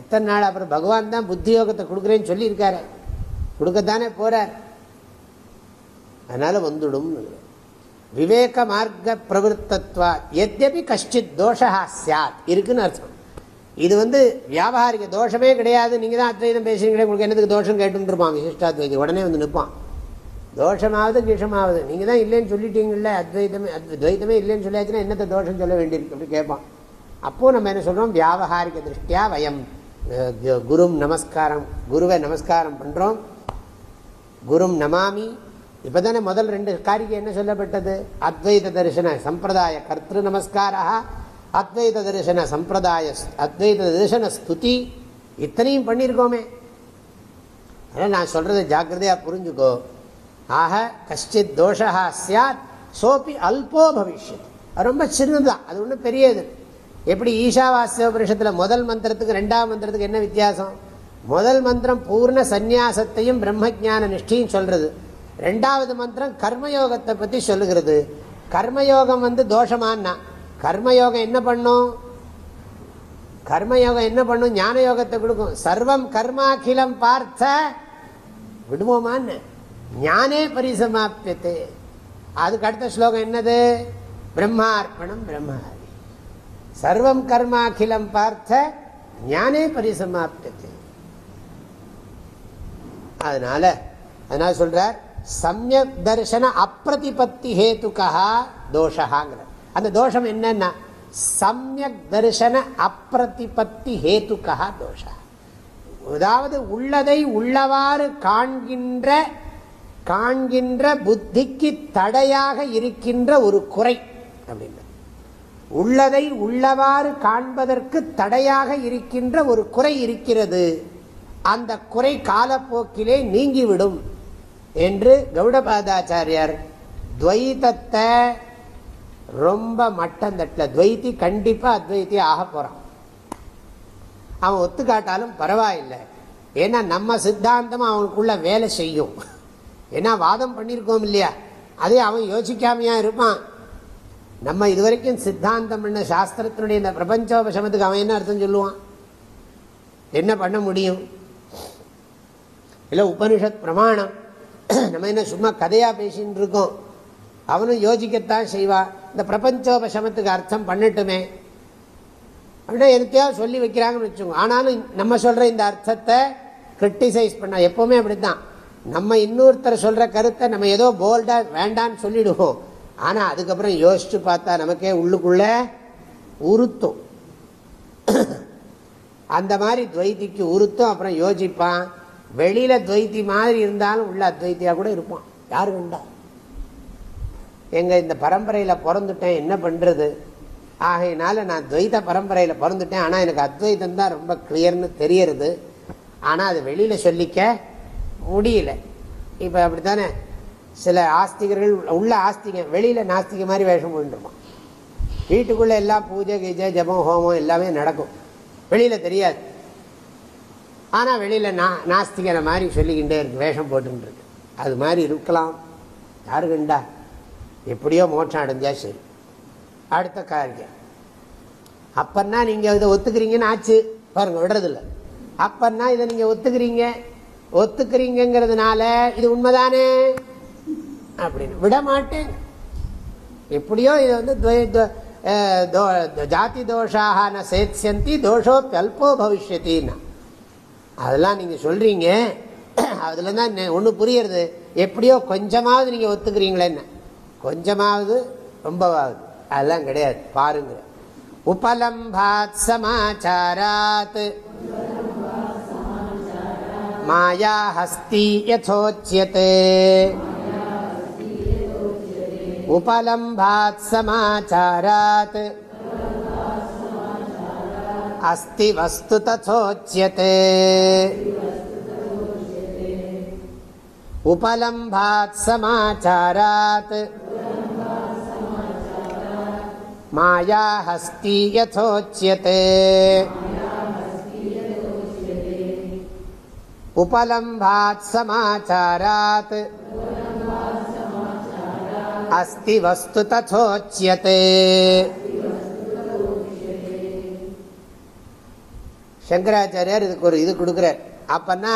எத்தனை நாள் அப்புறம் பகவான் தான் புத்தி யோகத்தை கொடுக்குறேன்னு சொல்லியிருக்காரு. கொடுக்கத்தானே போகிறார் அதனால் வந்துடும் விவேக மார்க்க பிரவருத்தத்வா எத்யபி கஷ்டித் தோஷா சாத். இருக்குன்னு அர்த்தம். இது வந்து வியாபாரிக தோஷமே கிடையாது. நீங்கள் தான் அத்வைதம் பேசுறீங்களே உங்களுக்கு என்னதுக்கு தோஷம் கேட்டுன்னு இருப்பான் விசிஷ்டாத்வைதி உடனே வந்து நிற்பான். தோஷமாவது கிஷமாவது நீங்கள் தான் இல்லைன்னு சொல்லிட்டீங்கல்ல அத்வைதமே அத்வைதமே இல்லைன்னு சொல்லியாச்சுன்னா என்னத்தை தோஷம் சொல்ல வேண்டியிருக்கு? அப்படி கேட்பான். அப்போது நம்ம என்ன சொல்கிறோம் வியாபகாரிக திருஷ்டியா வயம். குரு நமஸ்காரம் குருவை நமஸ்காரம் பண்ணுறோம் குரும் நமாமி. இப்போ தானே முதல் ரெண்டு காரியம் என்ன சொல்லப்பட்டது? அத்வைத தரிசன சம்பிரதாய கர்த்திரு நமஸ்காரா அத்வைத தரிசன சம்பிரதாய அத்வைத தரிசன ஸ்துதி. இத்தனையும் பண்ணியிருக்கோமே அதனால் நான் சொல்கிறது ஜாக்கிரதையாக புரிஞ்சுக்கோ. ஆக கஷ்டித் தோஷா சாத் சோப்பி அல்போ பவிஷ்யத். ரொம்ப சின்னதுதான். அது ஒன்றும் பெரியது. எப்படி ஈஷாவாசியோபரிஷத்தில் முதல் மந்திரத்துக்கு ரெண்டாம் மந்திரத்துக்கு என்ன வித்தியாசம்? முதல் மந்திரம் பூர்ண சந்நியாசத்தையும் பிரம்ம ஜான நிஷ்டையும் சொல்றது. ரெண்டாவது மந்திரம் கர்மயோகத்தை பற்றி சொல்லுகிறது. கர்மயோகம் வந்து தோஷமானா கர்மயோகம் என்ன பண்ணும்? கர்மயோகம் என்ன பண்ணும்? ஞான யோகத்தை கொடுக்கும். சர்வம் கர்மாக்கிலம் பார்த்த விடுவோமான்னு? ஞானே பரிசமாப்பியத்தே அதுக்கு அடுத்த ஸ்லோகம் என்னது? பிரம்மார்ப்பணம் பிரம்ம சர்வம் கர்மாக்கிலம் பார்த்த ஞானே பரிசமாப்தது அதனால அதனால சொல்றார் சமயக் தர்சன அப்பிரதிபத்தி ஹேத்துக்கா தோஷகாங்கிற அந்த தோஷம் என்னன்னா சமயக் தர்சன அப்பிரதிபத்தி ஹேத்துக்கா தோஷ. அதாவது உள்ளதை உள்ளவாறு காண்கின்ற காண்கின்ற புத்திக்கு தடையாக இருக்கின்ற ஒரு குறை அப்படின்னா உள்ளதை உள்ளவாறு காண்பதற்கு தடையாக இருக்கின்ற ஒரு குறை இருக்கிறது. அந்த குறை காலப்போக்கிலே நீங்கிவிடும் என்று கௌடபாதாச்சாரியார் துவைத்தத்தை ரொம்ப மட்டம் தட்டல துவைத்தி கண்டிப்பாக அத்வைத்தி ஆக போகிறான் அவன் ஒத்துக்காட்டாலும் பரவாயில்லை. ஏன்னா நம்ம சித்தாந்தம் அவனுக்குள்ள வேலை செய்யும். ஏன்னா வாதம் பண்ணியிருக்கோம் இல்லையா? அதே அவன் யோசிக்காமையா இருப்பான். நம்ம இதுவரைக்கும் சித்தாந்தம் என்ன சாஸ்திரத்தினுடைய இந்த பிரபஞ்சோபசமத்துக்கு அவன் என்ன அர்த்தம் சொல்லுவான்? என்ன பண்ண முடியும்? இல்லை உபனிஷத் பிரமாணம். நம்ம என்ன சும்மா கதையாக பேசின்னு இருக்கோம். அவனும் யோசிக்கத்தான் செய்வான் இந்த பிரபஞ்சோபசமத்துக்கு அர்த்தம் பண்ணட்டுமே. அப்படின்னா எதுக்கையாவது சொல்லி வைக்கிறாங்கன்னு வச்சுக்கோங்க. ஆனாலும் நம்ம சொல்கிற இந்த அர்த்தத்தை கிரிட்டிசைஸ் பண்ண எப்போவுமே அப்படித்தான். நம்ம இன்னொருத்தர் சொல்கிற கருத்தை நம்ம ஏதோ போல்டாக வேண்டான்னு சொல்லிவிடுவோம் ஆனால் அதுக்கப்புறம் யோசிச்சு பார்த்தா நமக்கே உள்ளுக்குள்ள உருத்தும். அந்த மாதிரி துவைத்திக்கு உருத்தம் அப்புறம் யோசிப்பான். வெளியில துவைத்தி மாதிரி இருந்தாலும் உள்ள அத்வைத்தியா கூட இருப்பான். யாரு கண்டா? எங்க இந்த பரம்பரையில பிறந்துட்டேன் என்ன பண்றது? ஆகையினால நான் துவைத பரம்பரையில பிறந்துட்டேன். ஆனா எனக்கு அத்வைதம் தான் ரொம்ப கிளியர்னு தெரியறது. ஆனா அது வெளியில சொல்லிக்க முடியல. இப்ப அப்படித்தானே? சில ஆஸ்திகர்கள் உள்ள ஆஸ்திக வெளியில் நாஸ்திக மாதிரி வேஷம் போட்டுருப்பான் வீட்டுக்குள்ளே எல்லாம் பூஜை கீஜை ஜபம் ஹோமம் எல்லாமே நடக்கும். வெளியில் தெரியாது. ஆனால் வெளியில் நா நாஸ்திகனை மாதிரி சொல்லிக்கிட்டே இருக்கு வேஷம் போட்டுருக்கு அது மாதிரி இருக்கலாம். யாரு கண்டா? எப்படியோ மோட்சம் அடைஞ்சால் சரி. அடுத்த காரியம். அப்பன்னா நீங்கள் இதை ஒத்துக்கிறீங்கன்னு ஆச்சு. பாருங்க விடுறதில்ல. அப்பன்னா இதை நீங்கள் ஒத்துக்கிறீங்க. ஒத்துக்கிறீங்கிறதுனால இது உண்மைதானே? அப்படின்னு. விட மாட்டேன் எப்படியோ இதை வந்து ஜாதி தோஷாக ந சேத்யந்தி தோஷோப்பியல்போ பவிஷ்யத்தின்னா அதெல்லாம் நீங்கள் சொல்கிறீங்க அதில் தான் ஒன்று புரியறது. எப்படியோ கொஞ்சமாவது நீங்கள் ஒத்துக்கிறீங்களேன்னு. கொஞ்சமாவது ரொம்பவாவது. அதெல்லாம் கிடையாது. பாருங்க. உபலம்பாத் சமாச்சாராத். மாயா ஹஸ்தி யசோச்சியத்தை उपलम्भात् समाचारात् अस्ति वस्तु तथोच्यते उपलम्भात् समाचारात् माया हस्ति यथोच्यते उपलम्भात् समाचारात् अस्ति वस्तु तथोच्यते சங்கராச்சாரியார் இதுக்கு ஒரு இது கொடுக்குறார் அப்பன்னா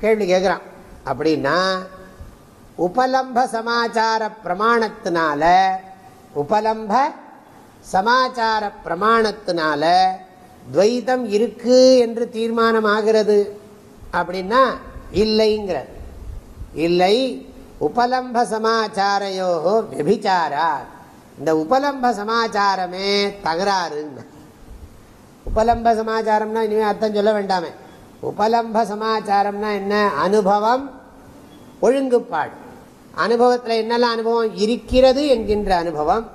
கேள்வி கேட்குறான் அப்படின்னா உபலம்ப சமாச்சார பிரமாணத்தினால உபலம்ப சமாச்சார பிரமாணத்தினால துவைதம் இருக்கு என்று தீர்மானமாகிறது அப்படின்னா இல்லைங்கிற இல்லை உபலம்ப சமாச்சாரையோ வெபிச்சாரா? இந்த உபலம்ப சமாச்சாரமே தகராறுங்க உபலம்ப சமாச்சாரம்னா இனிமேல் அர்த்தம் சொல்ல வேண்டாமே. உபலம்ப சமாச்சாரம்னா என்ன? அனுபவம் ஒழுங்குப்பாடு அனுபவத்தில் என்னெல்லாம் அனுபவம்? இருக்கிறது என்கின்ற அனுபவம்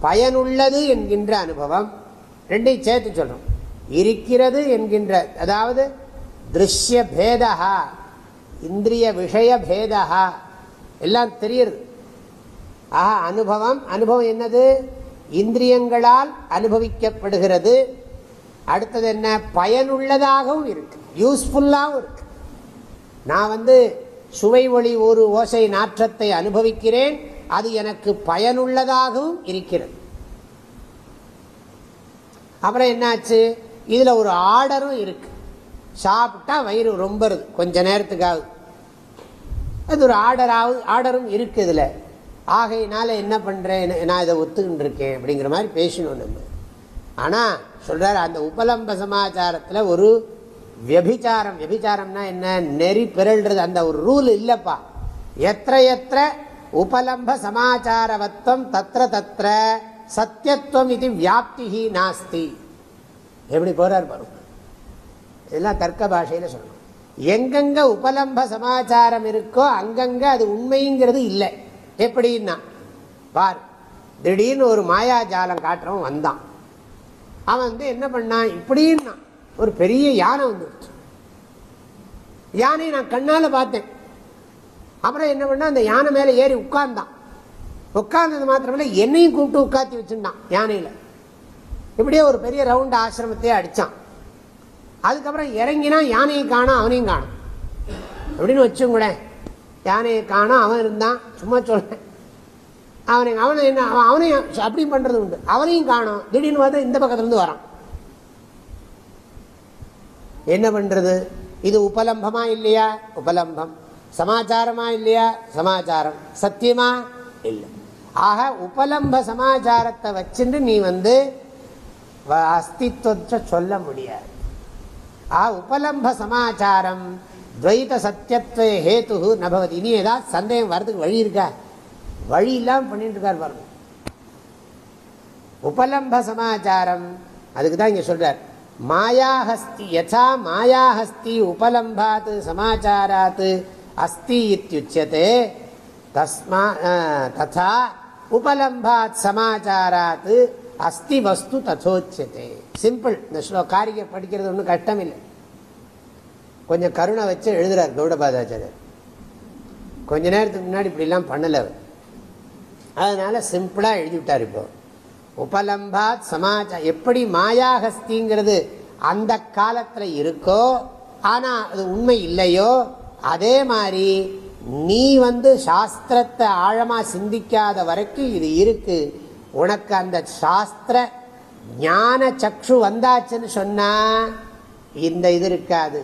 பயனுள்ளது என்கின்ற அனுபவம் ரெண்டையும் சேர்த்து சொல்கிறோம் இருக்கிறது என்கின்ற அதாவது திருஷ்ய பேதா இந்திரிய விஷய பேதா எல்லாம் தெரியுது. ஆஹா அனுபவம். அனுபவம் என்னது? இந்திரியங்களால் அனுபவிக்கப்படுகிறது. அடுத்தது என்ன? பயனுள்ளதாகவும் இருக்கு. யூஸ்ஃபுல்லாகவும் இருக்கு. நான் வந்து சுவை ஒளி ஒரு ஓசை நாற்றத்தை அனுபவிக்கிறேன். அது எனக்கு பயனுள்ளதாகவும் இருக்கிறது. அப்புறம் என்னாச்சு? இதில் ஒரு ஆர்டரும் இருக்கு. சாப்பிட்டா வயிறு ரொம்ப கொஞ்ச நேரத்துக்காகுது அது ஒரு ஆர்டராக ஆர்டரும் இருக்குது இதில். ஆகையினால என்ன பண்ணுறேன் நான் இதை ஒத்துக்கிட்டு இருக்கேன் அப்படிங்கிற மாதிரி பேசணும் நம்ம. ஆனால் சொல்கிறார் அந்த உபலம்ப சமாச்சாரத்தில் ஒரு வியபிச்சாரம் வியபிச்சாரம்னா என்ன? நெறி பிறல்றது. அந்த ஒரு ரூல் இல்லைப்பா. எத்த எத்த உபலம்ப சமாச்சாரவத்தம் தத்திர தத்திர சத்தியத்துவம் இது வியாப்தி நாஸ்தி. எப்படி போறார் பாருங்க. இதெல்லாம் தர்க்க பாஷையில் சொல்லணும். எங்கெங்க உபலம்ப சமாச்சாரம் இருக்கோ அங்கங்க அது உண்மைங்கிறது இல்லை. எப்படின்னா பார் திடீர்னு ஒரு மாயாஜாலம் காட்டுறவன் வந்தான். அவன் வந்து என்ன பண்ணான்? இப்படின்னா ஒரு பெரிய யானை வந்துடுச்சு யானையை நான் கண்ணால் பார்த்தேன். அப்புறம் என்ன பண்ணா அந்த யானை மேலே ஏறி உட்கார்ந்தான். உட்கார்ந்தது மாத்திரமில்ல என்னையும் கூப்பிட்டு உட்காத்தி வச்சுட்டான் யானையில். இப்படியே ஒரு பெரிய ரவுண்ட் ஆசிரமத்தையே அடித்தான் அதுக்கப்புறம் இறங்கினா யானையை காணும் அவனையும் காணும் அப்படின்னு வச்சுங்களேன் யானையை காணும் அவன் இருந்தான். சும்மா சொல்றேன். அவனை அவனை என்ன அவனையும் அப்படி பண்றது உண்டு. அவனையும் காணும். திடீர்னு பார்த்தா இந்த பக்கத்துல இருந்து வரான். என்ன பண்றது? இது உபலம்பமா இல்லையா? உபலம்பம். சமாச்சாரமா இல்லையா? சமாச்சாரம். சத்தியமா? இல்லை. ஆக உபலம்ப சமாச்சாரத்தை வச்சுட்டு நீ வந்து அஸ்தித்வத்தை சொல்ல முடியாது. ஆ உபலம்ப சமாச்சாரம். துவைத சத்தியத்துவ ஹேத்து நபவது இனி ஏதாவது சந்தேகம் வர்றதுக்கு வழி இருக்கா? வழி இல்லாமல் பண்ணிட்டு இருக்கார் பாருங்க. உபலம்ப சமாச்சாரம். அதுக்கு தான் இங்கே சொல்கிறார் மாயாஹஸ்தி யசா மாயாஹஸ்தி உபலம்பாத் சமாச்சாராத் அஸ்தி இத்தியுச்சதே தஸ்மா ததா உபலம்பாத் சமாச்சாராத் அஸ்தி வஸ்து ததோச்சதே சிம்பிள் இந்த ஸ்லோ காரிகை படிக்கிறது ஒன்றும் கஷ்டம் இல்லை கொஞ்சம் கருணை வச்சு எழுதுறார் கௌடபாதாச்சாரியர். கொஞ்ச நேரத்துக்கு முன்னாடி இப்படிலாம் பண்ணல அதனால சிம்பிளாக எழுதி விட்டார் இப்போ. உபலம்பாத் சமாச்சா எப்படி மாயாஹஸ்திங்கிறது அந்த காலத்தில் இருக்கோ ஆனால் அது உண்மை இல்லையோ அதே மாதிரி நீ வந்து சாஸ்திரத்தை ஆழமாக சிந்திக்காத வரைக்கும் இது இருக்குது உனக்கு அந்த சாஸ்திர ஞான சக்ஷு வந்தாச்சுன்னு சொன்னா இந்த இது இருக்காது.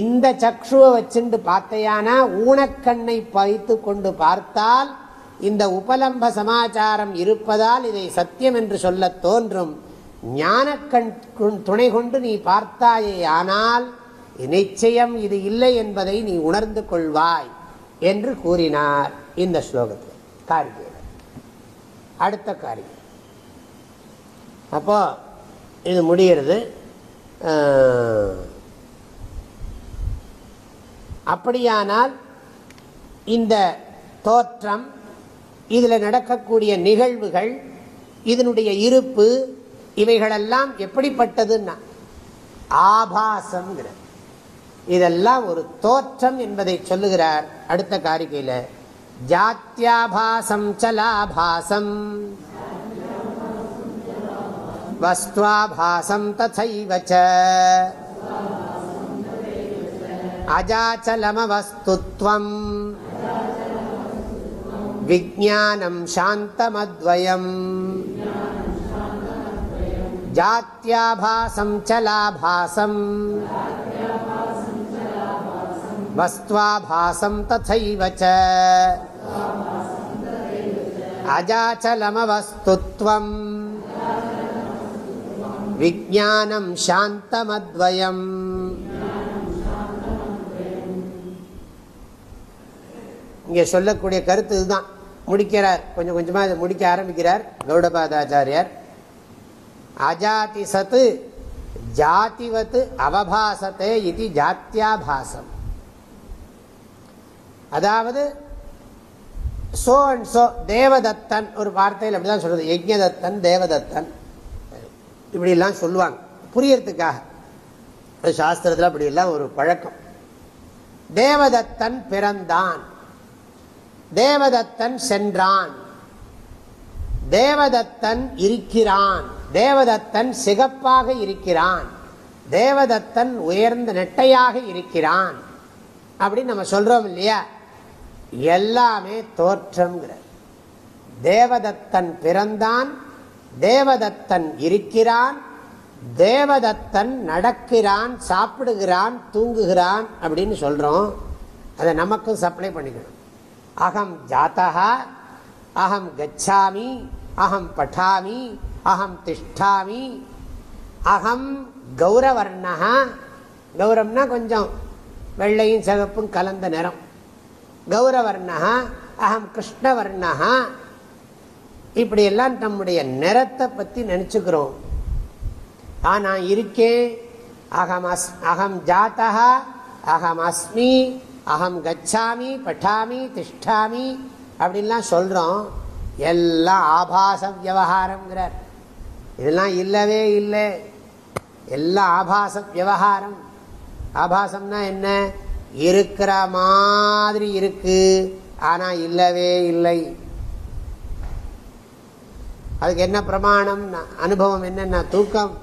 இந்த சக்ஷுவை வச்சுட்டு பார்த்தையானா ஊனக்கண்ணை பைத்து கொண்டு பார்த்தால் இந்த உபலம்ப சமாச்சாரம் இருப்பதால் இதை சத்தியம் என்று சொல்ல தோன்றும். ஞானக்கண் துணை கொண்டு நீ பார்த்தாயே ஆனால் நிச்சயம் இது இல்லை என்பதை நீ உணர்ந்து கொள்வாய் என்று கூறினார் இந்த ஸ்லோகத்தில். காரியம் அடுத்த காரியம். அப்போ இது முடிகிறது. அப்படியானால் இந்த தோற்றம் இதில் நடக்கக்கூடிய நிகழ்வுகள் இதனுடைய இருப்பு இவைகளெல்லாம் எப்படிப்பட்டதுன்னா ஆபாசம் இதெல்லாம் ஒரு தோற்றம் என்பதை சொல்லுகிறார் அடுத்த जात्याभासं च लाभासम् वस्त्वाभासं तथैव च अजाचलमवस्तुत्वम् विज्ञानं शान्तमद्वयम् जात्याभासं च लाभासम् वस्त्वाभासं तथैव च அஜாச்சலமவஸ்துத்வம் விஜானம் சாந்தமத்வயம் இங்கே சொல்லக்கூடிய கருத்து இதுதான். முடிக்கிறார். கொஞ்சம் கொஞ்சமாக இதை முடிக்க ஆரம்பிக்கிறார் கௌடபாதாச்சாரியார். அஜாதி சத்து ஜாதிவத் அவபாசத்தே இது ஜாத்தியாபாசம். அதாவது சோ அண்ட் சோ தேவதத்தன் ஒரு வார்த்தையில் அப்படிதான் சொல்றது. யஜ்யதத்தன் தேவதத்தன். இப்படிலாம் சொல்லுவாங்க. புரியறதுக்காக. சாஸ்திரத்தில் அப்படி எல்லாம் ஒரு பழக்கம். தேவதத்தன் பிறந்தான். தேவதத்தன் சென்றான். தேவதத்தன் இருக்கிறான். தேவதத்தன் சிகப்பாக இருக்கிறான். தேவதத்தன் உயர்ந்த நெட்டையாக இருக்கிறான். அப்படின்னு நம்ம சொல்றோம் இல்லையா? எல்லாமே தோற்றம்ங்கிறார். தேவதத்தன் பிறந்தான் தேவதத்தன் இருக்கிறான் தேவதத்தன் நடக்கிறான் சாப்பிடுகிறான் தூங்குகிறான் அப்படின்னு சொல்கிறோம் அதை நமக்கும் சப்ளை பண்ணிக்கணும். அகம் ஜாத்தகா அகம் கச்சாமி அகம் பட்டாமி அகம் திஷ்டாமி அகம் கௌரவர்ணா கௌரவம்னா கொஞ்சம் வெள்ளையும் சிவப்பும் கலந்த நிறம். கௌரவர்ணா அகம் கிருஷ்ணவர்ணா இப்படியெல்லாம் நம்முடைய நிறத்தை பற்றி நினச்சிக்கிறோம். ஆ நான் இருக்கேன். அகம் அஸ் அகம் ஜாத்தா அகம் அஸ்மி அகம் கச்சாமி பட்டாமி திஷ்டாமி அப்படின்லாம் சொல்கிறோம் எல்லாம் ஆபாச விவகாரங்கிறார் இதெல்லாம் இல்லவே இல்லை. எல்லாம் ஆபாச விவகாரம். ஆபாசம்னா என்ன? இருக்கிற மாதிரி இருக்கு. ஆனா இல்லவே இல்லை. அதுக்கு என்ன பிரமாணம்? அனுபவம் என்னன்னா தூக்கம்.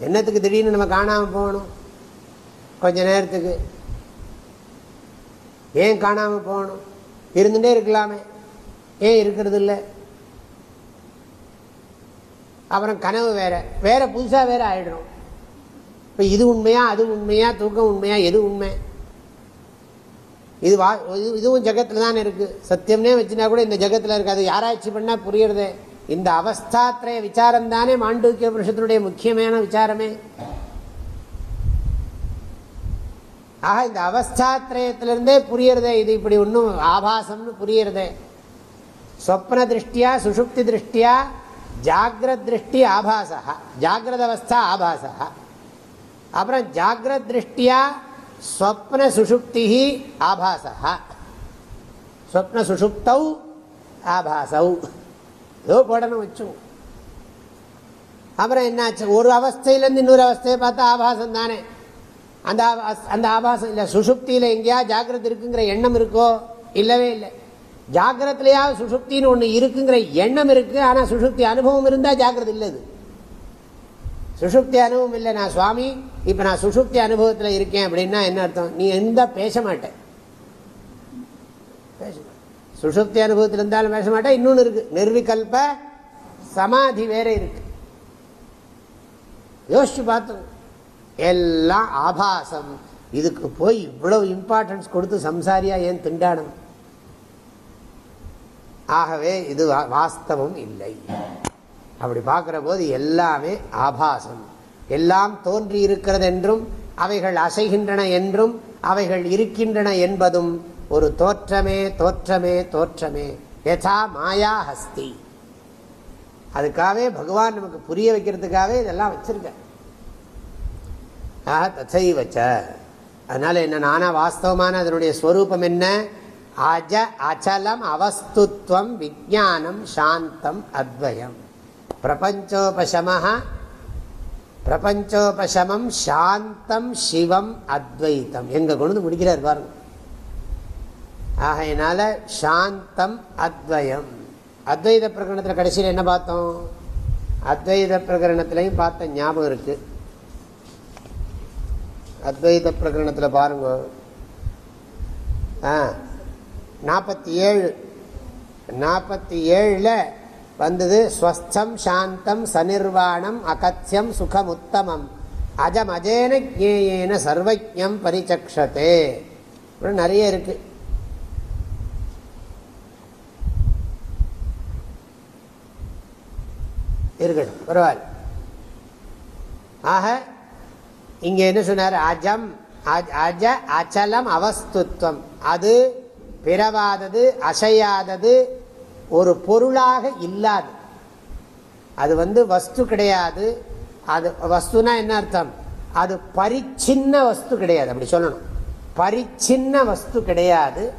என்னத்துக்கு திடீர்னு நம்ம காணாம போகணும்? கொஞ்ச நேரத்துக்கு. ஏன் காணாம போகணும்? இருந்துட்டே இருக்கலாமே. ஏன் இருக்கிறது இல்லை? அப்புறம் கனவு வேற. வேற புதுசா வேற ஆயிடும் இப்போ இது உண்மையா அது உண்மையா தூக்கம் உண்மையா எது உண்மை? இது வா இதுவும் ஜகத்தில் தான் இருக்குது சத்தியம்னே வச்சுனா கூட இந்த ஜகத்தில் இருக்காது. யாராய்ச்சி பண்ணால் புரியறது. இந்த அவஸ்தாத்திரைய விசாரம் தானே மாண்டூக்கிய புருஷத்தினுடைய முக்கியமான விசாரமே. ஆக இந்த அவஸ்தாத்திரயத்திலிருந்தே புரியறதே. இது இப்படி ஒன்றும் ஆபாசம்னு புரியறதே. சொப்ன திருஷ்டியா சுஷுப்தி திருஷ்டியா ஜாகிரத் திருஷ்டி ஆபாசா ஜாகிரத அவஸ்தா ஆபாசா அப்புறம் ஜாகிரத் திருஷ்டியா ஸ்வப்ன சுஷுப்தி ஆபாசா ஸ்வப்ன சுஷுப்தௌ ஆபாசௌ. ஏதோ போடணும் வச்சோம் அப்புறம் என்னாச்சு? ஒரு அவஸ்தையிலேருந்து இன்னொரு அவஸ்தையை பார்த்தா ஆபாசம் தானே. அந்த அந்த ஆபாசம் இல்லை. சுஷுப்தியில் எங்கேயா ஜாகிரதை இருக்குங்கிற எண்ணம் இருக்கோ? இல்லவே இல்லை. ஜாகிரத்திலேயாவது சுஷுப்தின்னு ஒன்று இருக்குங்கிற எண்ணம் இருக்குது ஆனால் சுஷுப்தி அனுபவம் இருந்தால் ஜாகிரதை இல்லை சுஷுப்தி அனுபவம் இல்லை நான் சுவாமி. இப்போ நான் சுஷுப்தி அனுபவத்தில் இருக்கேன் அப்படின்னா என்ன அர்த்தம்? நீ எந்த பேச மாட்டேன் பேச சுஷுப்தி அனுபவத்தில் இருந்தாலும் பேச மாட்டேன் இன்னொன்று இருக்கு. நிர்விகல்ப சமாதி வேற இருக்கு. யோசிச்சு பார்த்தோம் எல்லாம் ஆபாசம். இதுக்கு போய் இவ்வளவு இம்பார்ட்டன்ஸ் கொடுத்து சம்சாரியா ஏன் திண்டாடணும்? ஆகவே இது வாஸ்தவம் இல்லை. அப்படி பார்க்குற போது எல்லாமே ஆபாசம். எல்லாம் தோன்றி இருக்கிறது என்றும் அவைகள் அசைகின்றன என்றும் அவைகள் இருக்கின்றன என்பதும் ஒரு தோற்றமே தோற்றமே தோற்றமே. யதா மாயா ஹஸ்தி. அதுக்காகவே பகவான் நமக்கு புரிய வைக்கிறதுக்காகவே இதெல்லாம் வச்சிருக்க. ஆஹா தசை வச்ச அதனால என்ன நானா வாஸ்தவமான அதனுடைய ஸ்வரூபம் என்ன? அஜ அச்சலம் அவஸ்துத்வம் விஜானம் சாந்தம் அத்வயம். பிரபஞ்சோபசம பிரபஞ்சோபசமம் சாந்தம் சிவம் அத்வைத்தம். எங்க கொண்டு முடிக்கிறார் பாருங்க. ஆகையினால சாந்தம் அத்வயம். அத்வைத பிரகரணத்தில் கடைசியில் என்ன பார்த்தோம்? அத்வைத பிரகரணத்திலையும் பார்த்த ஞாபகம் இருக்கு. அத்வைத பிரகரணத்தில் பாருங்க. ஆ நாற்பத்தி ஏழு. நாற்பத்தி ஏழில் வந்தது ஸ்வஸ்தம் சாந்தம் சனிர்வாணம் அகத்தியம் சுகம் உத்தமம் அஜம் அஜேன ஜேயேன சர்வஜம் பரிச்சக்ஷதே நிறைய இருக்கு. இருக்கட்டும் பரவாயில்ல. ஆக இங்க என்ன சொன்னார்? அஜம் அஜ அச்சலம் அவஸ்துத்வம். அது பிறவாதது அசையாதது ஒரு பொருளாக இல்லாது. அது வந்து வஸ்து கிடையாது. அது வஸ்துனா என்ன அர்த்தம்? அது பரிச்சின்ன வஸ்து கிடையாது. அப்படி சொல்லணும். பரிச்சின்ன வஸ்து கிடையாது.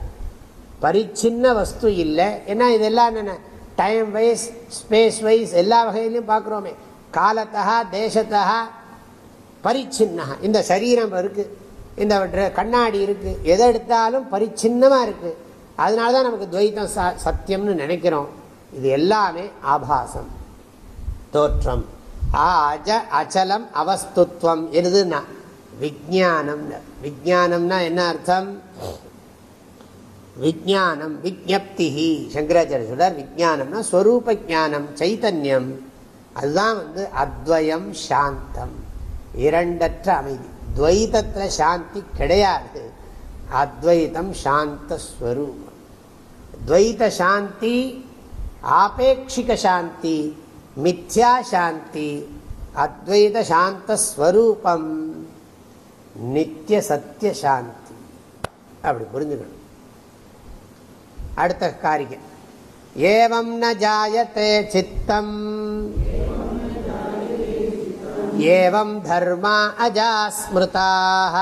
பரிச்சின்ன வஸ்து இல்லை. ஏன்னா இதெல்லாம் என்ன டைம் வைஸ் ஸ்பேஸ் வைஸ் எல்லா வகையிலையும் பார்க்குறோமே. காலத்தா தேசத்தா பரிச்சின்னா இந்த சரீரம் இருக்குது இந்த கண்ணாடி இருக்குது எதை எடுத்தாலும் பரிச்சின்னமாக இருக்குது அதனால தான் நமக்கு துவைத்தம் சத்தியம்னு நினைக்கிறோம். இது எல்லாமே ஆபாசம். தோற்றம். அஜ அச்சலம் அவஸ்துத்வம். எதுன்னா விஜானம் விஜானம்னா என்ன அர்த்தம்? விஜானம் விஜப்தி சங்கராச்சாரிய சொல்றார் விஜானம்னா ஸ்வரூப ஜானம் சைத்தன்யம் அதுதான் வந்து அத்வயம் சாந்தம். இரண்டற்ற அமைதி. துவைதத்தில் சாந்தி கிடையாது. அத்வைதம் சாந்தஸ்வரூபம். துவைத சாந்தி ஆபேட்சிக சாந்தி மித்யா சாந்தி அத்வைத சாந்தஸ்வரூபம் நித்திய சத்திய சாந்தி அப்படி புரிஞ்சுக்கணும். அடுத்த காரியம் ஏவம் ந ஜாயத்தே சித்தம். ஏவம் தர்மா அஜாஸ்மிருதாக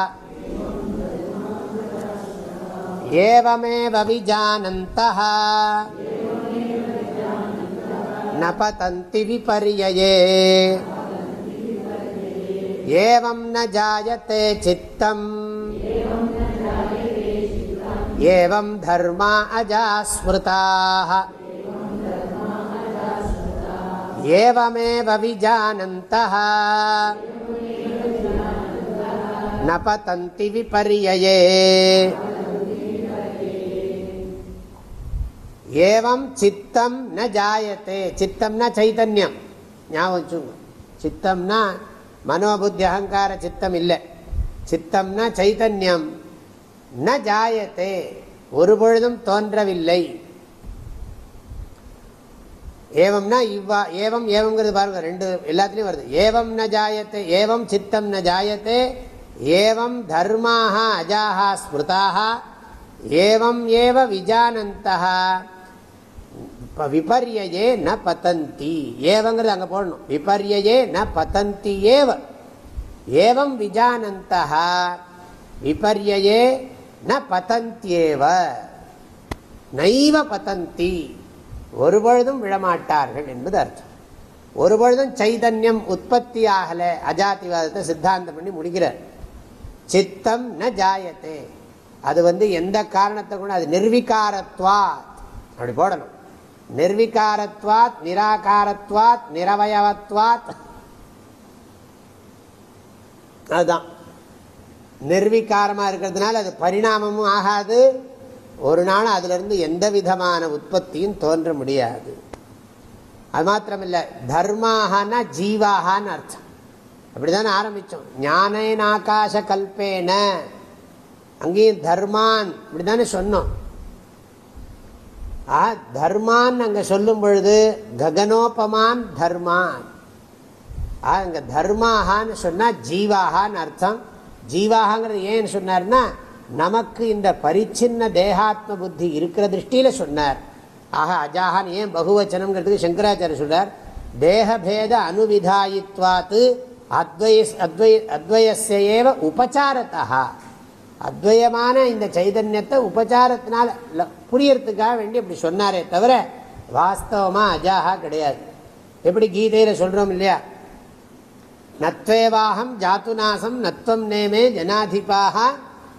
एवमेव विजानन्तः न पतन्ति विपर्यये एवं न जायते चित्तम् एवं धर्मा अजास्मृताः एवमेव विजानन्तः न पतन्ति विपर्यये ஏவம் சித்தம் ந ஜாயத்தே. சித்தம்னா சைத்தன்யம். ஞாபகம் வச்சுங்க சித்தம்னா மனோபுத்தி அகங்கார சித்தம் இல்லை. சித்தம்னா சைத்தன்யம். ந ஜாயத்தே. ஒருபொழுதும் தோன்றவில்லை. ஏவம்னா இவ்வா ஏவம் ஏவங்கிறது பாருங்க ரெண்டு எல்லாத்துலேயும் வருது. ஏவம் ந ஜாயத்தே ஏவம் சித்தம் ந ஜாயத்தே. ஏவம் தர்மாக அஜாகா ஸ்மிருதாக ஏவம் ஏவ விஜானந்தா விபர்யே ந பத்தந்தி ஏவங்கிறது அங்கே போடணும். விபர்யே ந பத்தந்தி ஏவ. ஏவம் விஜானந்தா விபர்யே ந பதந்தியேவ நைவ பதந்தி. ஒருபொழுதும் விழமாட்டார்கள் என்பது அர்த்தம். ஒருபொழுதும் சைதன்யம் உற்பத்தி ஆகலை. அஜாதிவாதத்தை சித்தாந்தம் பண்ணி முடிக்கிறார். சித்தம் ந ஜாயத்தே. அது வந்து எந்த காரணத்தை கூட அது நிர்வீகாரத்வா அப்படி போடணும். நிர்விகாரத்வாத் நிராகாரத்வாத் நிரவயவத்வாத். அதுதான். நிர்விகாரமாக இருக்கிறதுனால அது பரிணாமமும் ஆகாது. ஒரு நாள் அதிலிருந்து எந்த விதமான உற்பத்தியும் தோன்ற முடியாது. அது மாத்திரமில்லை தர்மாகனா ஜீவாகான்னு அர்த்தம். அப்படிதானே ஆரம்பித்தோம் ஞானேன் ஆகாச கல்பேன அங்கேயும் தர்மான் இப்படிதானே சொன்னோம். தர்மான் அங்கே சொல்லும் பொழுது ககனோபமான் தர்மான். அங்கே தர்மாகான்னு சொன்னால் ஜீவாகான்னு அர்த்தம். ஜீவாகங்கிறது ஏன்னு சொன்னார்னா நமக்கு இந்த பரிச்சின்ன தேகாத்ம புத்தி இருக்கிற திருஷ்டியில் சொன்னார். ஆக அஜாகான் ஏன் பகுவச்சனம்ங்கிறதுக்கு சங்கராச்சாரிய சொல்றார். தேகபேத அனுவிதாயித்வாத்து அத்வய அத்வய அத்வயசேவ உபச்சாரத்தகா அத்வயமான இந்த சைதன்யத்தை உபச்சாரத்தினால புரியறதுக்காக வேண்டி அப்படி சொன்னாரே தவிர வாஸ்தவமா அஜாகா கிடையாது. எப்படி கீதையில சொல்றோம் இல்லையா? நத்வேவாகம் ஜாத்துநாசம் நத்வம் நேமே ஜனாதிபாக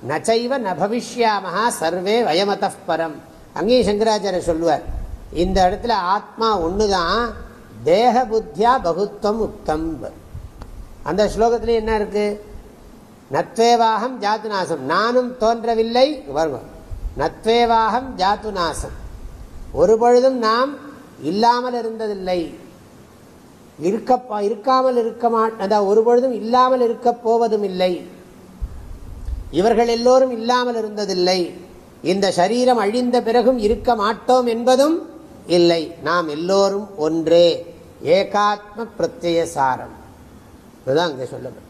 நச்சைவ ந பவிஷ்யாமஹா சர்வே வயமத பரம். அங்கேயும் சங்கராச்சாரிய சொல்லுவார் இந்த இடத்துல ஆத்மா ஒண்ணுதான் தேக புத்தியா பகுத்வம் உக்தம் அந்த ஸ்லோகத்துல என்ன இருக்கு? நத்வேவாகம் ஜாத்துநாசம். நானும் தோன்றவில்லை. வருவோம் நத்வேவாகம் ஜாதுநாசம் ஒரு பொழுதும் நாம் இல்லாமல் இருந்ததில்லை. இருக்க இருக்காமல் இருக்க மாட்ட ஒரு பொழுதும் இல்லாமல் இருக்க போவதும் இல்லை இவர்கள் எல்லோரும் இல்லாமல் இருந்ததில்லை. இந்த சரீரம் அழிந்த பிறகும் இருக்க மாட்டோம் என்பதும் இல்லை. நாம் எல்லோரும் ஒன்றே. ஏகாத்ம பிரத்யசாரம் இதுதான் அங்கே சொல்லப்படும்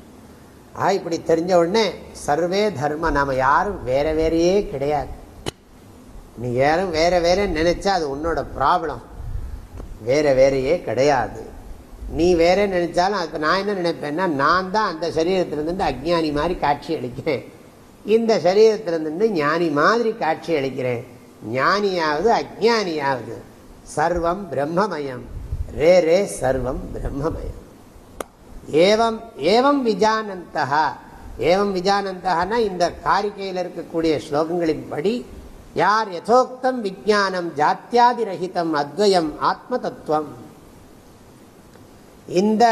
ஆ இப்படி தெரிஞ்ச உடனே சர்வே தர்ம நாம் யாரும் வேற வேறையே கிடையாது. நீ யாரும் வேற வேற நினைச்சா அது உன்னோட ப்ராப்ளம் வேற வேறையே கிடையாது. நீ வேற நினைச்சாலும் அது நான் என்ன நினைப்பேன்னா நான் தான் அந்த சரீரத்திலிருந்து அஜ்ஞானி மாதிரி காட்சி அளிக்கிறேன். இந்த சரீரத்திலிருந்து ஞானி மாதிரி காட்சி அளிக்கிறேன். ஞானியாவது அஜானியாவது சர்வம் பிரம்மமயம். ரே ரே சர்வம் பிரம்மமயம். ஏவம் ஏவம் விஜானந்தா ஏவம் விஜானந்தகனா இந்த காரிக்கையில் இருக்கக்கூடிய ஸ்லோகங்களின் படி யார் யதோக்தம் விஜானம் ஜாத்தியாதி ரஹிதம் அத்வயம் ஆத்ம தத்துவம் இந்த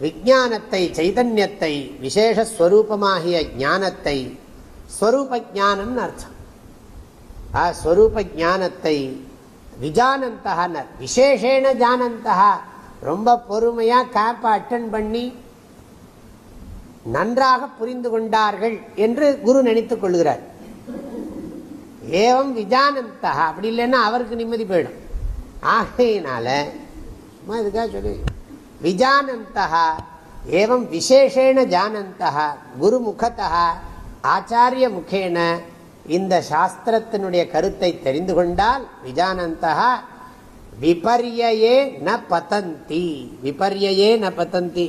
விஜானத்தை சைதன்யத்தை விசேஷஸ்வரூபமாகிய ஞானத்தை ஸ்வரூப ஜானம்னு அர்த்தம். ஸ்வரூப ஜானத்தை விஜானந்தகனர் விசேஷேன ஜானந்தகா ரொம்ப பொறுமையா கேப்பை அட்டன் பண்ணி நன்றாக புரிந்து கொண்டார்கள் என்று குரு நினைத்துக் கொள்கிறார். ஏவம் விஜானந்தா அப்படி இல்லைன்னா அவருக்கு நிம்மதி போயிடும். ஆகையினால இதுக்காக சொல்லி விஜானந்தா ஏவம் விசேஷேன ஜானந்தா குரு முகத்தா ஆச்சாரிய முகேன இந்த சாஸ்திரத்தினுடைய கருத்தை தெரிந்து கொண்டால் விஜானந்தா விபர்யே ந பதந்தி. விபர்யே ந பதந்தி.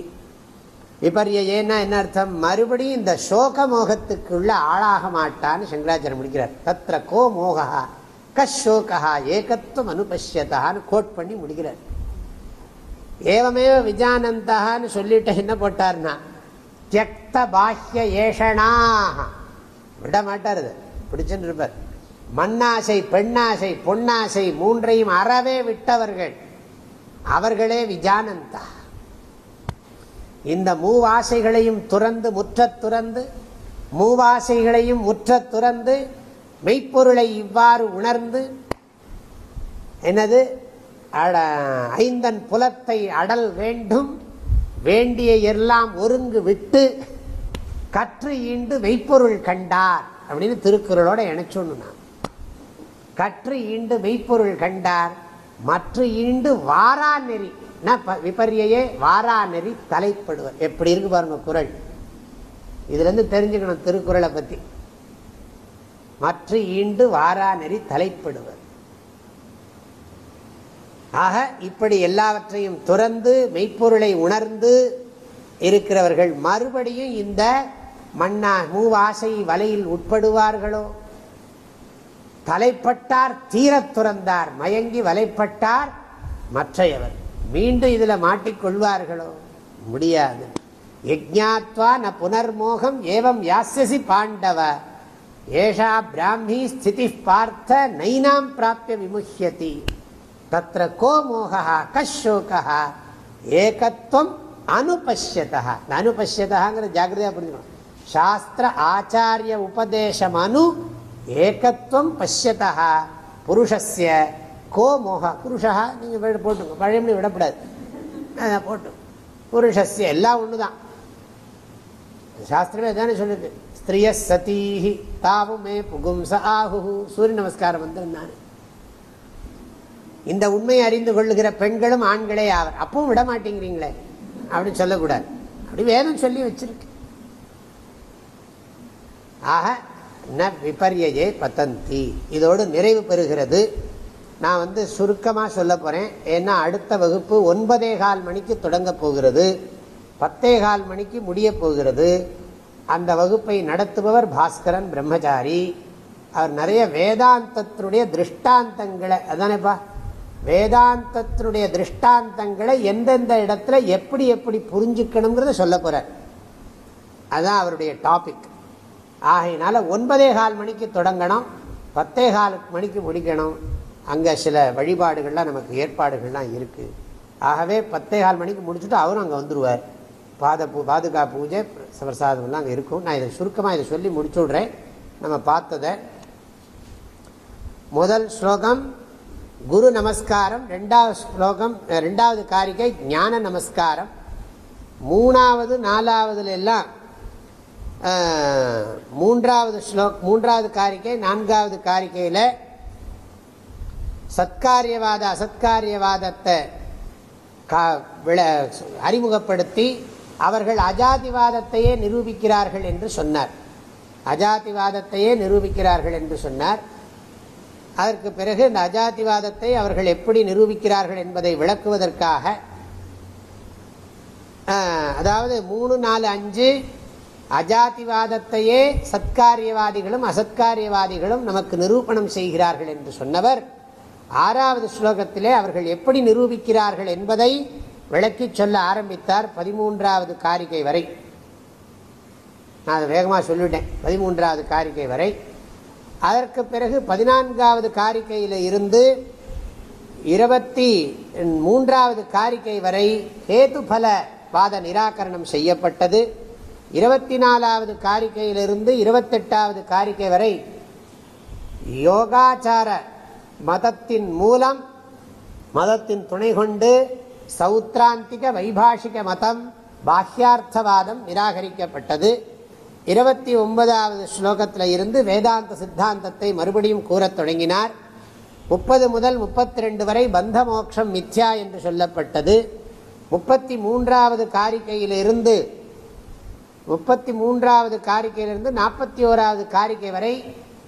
விபர்யேன்னா என்ன அர்த்தம்? மறுபடியும் இந்த சோக மோகத்துக்குள்ள ஆளாக மாட்டான்னு சங்கராச்சாரம் முடிக்கிறார். தத்திர கோ மோகா கஷோகா ஏகத்துவம் அனுபஷ்யதான்னு கோட் பண்ணி முடிக்கிறார். ஏவமேவ விஜானந்தான்னு சொல்லிட்டு என்ன போட்டார்னா தியக்த பாஹ்ய ஏஷனாக விட மாட்டார் பிடிச்சுன்னு இருப்பார். மண்ணாசை பெண்ணாசை பொன்னாசை மூன்றையும் அறவே விட்டவர்கள். அவர்களே விஜானந்தா. இந்த மூவாசைகளையும் துறந்து முற்ற துறந்து மூவாசைகளையும் முற்ற துறந்து மெய்ப்பொருளை இவ்வாறு உணர்ந்து எனது ஐந்தன் புலத்தை அடல் வேண்டும் வேண்டிய எல்லாம் ஒருங்கு விட்டு கற்று ஈண்டு மெய்ப்பொருள் கண்டார் அப்படின்னு திருக்குறளோட இணைச்சோன்னு நான் கற்று ஈண்டு மெய்ப்பொருள் கண்டார் மற்ற ஈண்டு வாரா நெறி. விபரியே வாரா நெறி தலைப்படுவர். எப்படி இருக்கு பாருங்க குரல். இதுல இருந்து தெரிஞ்சுக்கணும் திருக்குறளை பத்தி. மற்ற ஈண்டு வாரா நெறி தலைப்படுவர். ஆக இப்படி எல்லாவற்றையும் துறந்து மெய்ப்பொருளை உணர்ந்து இருக்கிறவர்கள் மறுபடியும் இந்த மண்ணா மூவாசை வலையில் உட்படுவார்களோ? தலைப்பட்டார் தீரத் துறந்தார் மயங்கி வலைப்பட்டார் மற்றையவர். மீண்டும் இதில் மாட்டிக்கொள்வார்களோ முடியாது. யஜாத்வா ந புனர்மோகம் ஏவம் யாசியசி பாண்டவ. ஏஷா பிராமி ஸ்திதி பார்த்த நைனாம் பிராப்பிய விமுஹியதி. தத்திர கோ மோகா கஷோகா ஏகத்துவம் அனுபஷ்யதா அனுபஷ்யதாங்கிற ஜாகிரதையா புரிஞ்சுக்கணும். சாஸ்திர ஆச்சாரிய உபதேசம் அனு ஏகத்துவம் பசியதா புருஷஸ்ய கோ மோகா. புருஷா நீங்கள் போட்டுங்க பழையமணி விடப்படாது. அதான் போட்டு. புருஷஸ்ய எல்லாம் ஒன்று தான் சாஸ்திரமே தானே சொல்லுது. ஸ்திரிய சதீஹி தாவுமே புகும்ச ஆகு சூரிய நமஸ்காரம் வந்திருந்தானே இந்த உண்மையை அறிந்து கொள்ளுகிற பெண்களும் ஆண்களே ஆவர். அப்பவும் விட மாட்டேங்கிறீங்களே. அப்படின்னு சொல்லக்கூடாது. அப்படி வேதம் சொல்லி வச்சிருக்கு. ஆக ந விபர்யே பத்தந்தி இதோடு நிறைவு பெறுகிறது. நான் வந்து சுருக்கமாக சொல்ல போகிறேன் ஏன்னா அடுத்த வகுப்பு ஒன்பதே கால் மணிக்கு தொடங்க போகிறது. பத்தே கால் மணிக்கு முடிய போகிறது. அந்த வகுப்பை நடத்துபவர் பாஸ்கரன் பிரம்மச்சாரி. அவர் நிறைய வேதாந்தத்தினுடைய திருஷ்டாந்தங்களை அதானேப்பா? வேதாந்தத்தினுடைய திருஷ்டாந்தங்களை எந்தெந்த இடத்துல எப்படி எப்படி புரிஞ்சுக்கணுங்கிறத சொல்ல போகிறார் அதுதான் அவருடைய டாபிக். ஆகையினால ஒன்பதே கால் மணிக்கு தொடங்கணும் பத்தே கால் மணிக்கு முடிக்கணும். அங்கே சில வழிபாடுகள்லாம் நமக்கு ஏற்பாடுகள்லாம் இருக்குது ஆகவே பத்தே கால் மணிக்கு முடிச்சுட்டு அவரும் அங்கே வந்துடுவார் பாத பூ பாதுகா பூஜை பிரசாதம்லாம் அங்கே இருக்கும். நான் இதை சுருக்கமாக இதை சொல்லி முடிச்சு விட்றேன் நம்ம பார்த்ததை. முதல் ஸ்லோகம் குரு நமஸ்காரம். ரெண்டாவது ஸ்லோகம் ரெண்டாவது காரிகை ஞான நமஸ்காரம். மூணாவது நாலாவதுல எல்லாம் மூன்றாவது ஸ்லோக் மூன்றாவது காரிக்கை நான்காவது காரிக்கையில் சத்காரியவாத அசத்காரியவாதத்தை அறிமுகப்படுத்தி அவர்கள் அஜாதிவாதத்தையே நிரூபிக்கிறார்கள் என்று சொன்னார். அஜாதிவாதத்தையே நிரூபிக்கிறார்கள் என்று சொன்னார். அதற்கு பிறகு இந்த அஜாதிவாதத்தை அவர்கள் எப்படி நிரூபிக்கிறார்கள் என்பதை விளக்குவதற்காக அதாவது மூணு நாலு அஞ்சு அஜாதிவாதத்தையே சத்காரியவாதிகளும் அசத்காரியவாதிகளும் நமக்கு நிரூபணம் செய்கிறார்கள் என்று சொன்னவர். ஆறாவது ஸ்லோகத்திலே அவர்கள் எப்படி நிரூபிக்கிறார்கள் என்பதை விளக்கி சொல்ல ஆரம்பித்தார் பதிமூன்றாவது காரிகை வரை. நான் அதை வேகமாக சொல்லிவிட்டேன் பதிமூன்றாவது காரிகை வரை. அதற்கு பிறகு பதினான்காவது காரிக்கையில் இருந்து இருபத்தி மூன்றாவது காரிக்கை வரை ஹேதுபல வாத நிராகரணம் செய்யப்பட்டது. இருபத்தி நாலாவது காரிக்கையிலிருந்து இருபத்தெட்டாவது காரிக்கை வரை யோகாச்சார மதத்தின் மூலம் மதத்தின் துணை கொண்டு சௌத்ராந்திக வைபாஷிக மதம் பாஹ்யார்த்தவாதம் நிராகரிக்கப்பட்டது. இருபத்தி ஒன்பதாவது ஸ்லோகத்தில் இருந்து வேதாந்த சித்தாந்தத்தை மறுபடியும் கூறத் தொடங்கினார். முப்பது முதல் முப்பத்தி ரெண்டு வரை பந்த மோட்சம் மித்யா என்று சொல்லப்பட்டது. முப்பத்தி மூன்றாவது காரிக்கையிலிருந்து முப்பத்தி மூன்றாவது காரிக்கையிலிருந்து நாற்பத்தி ஓராவது காரிக்கை வரை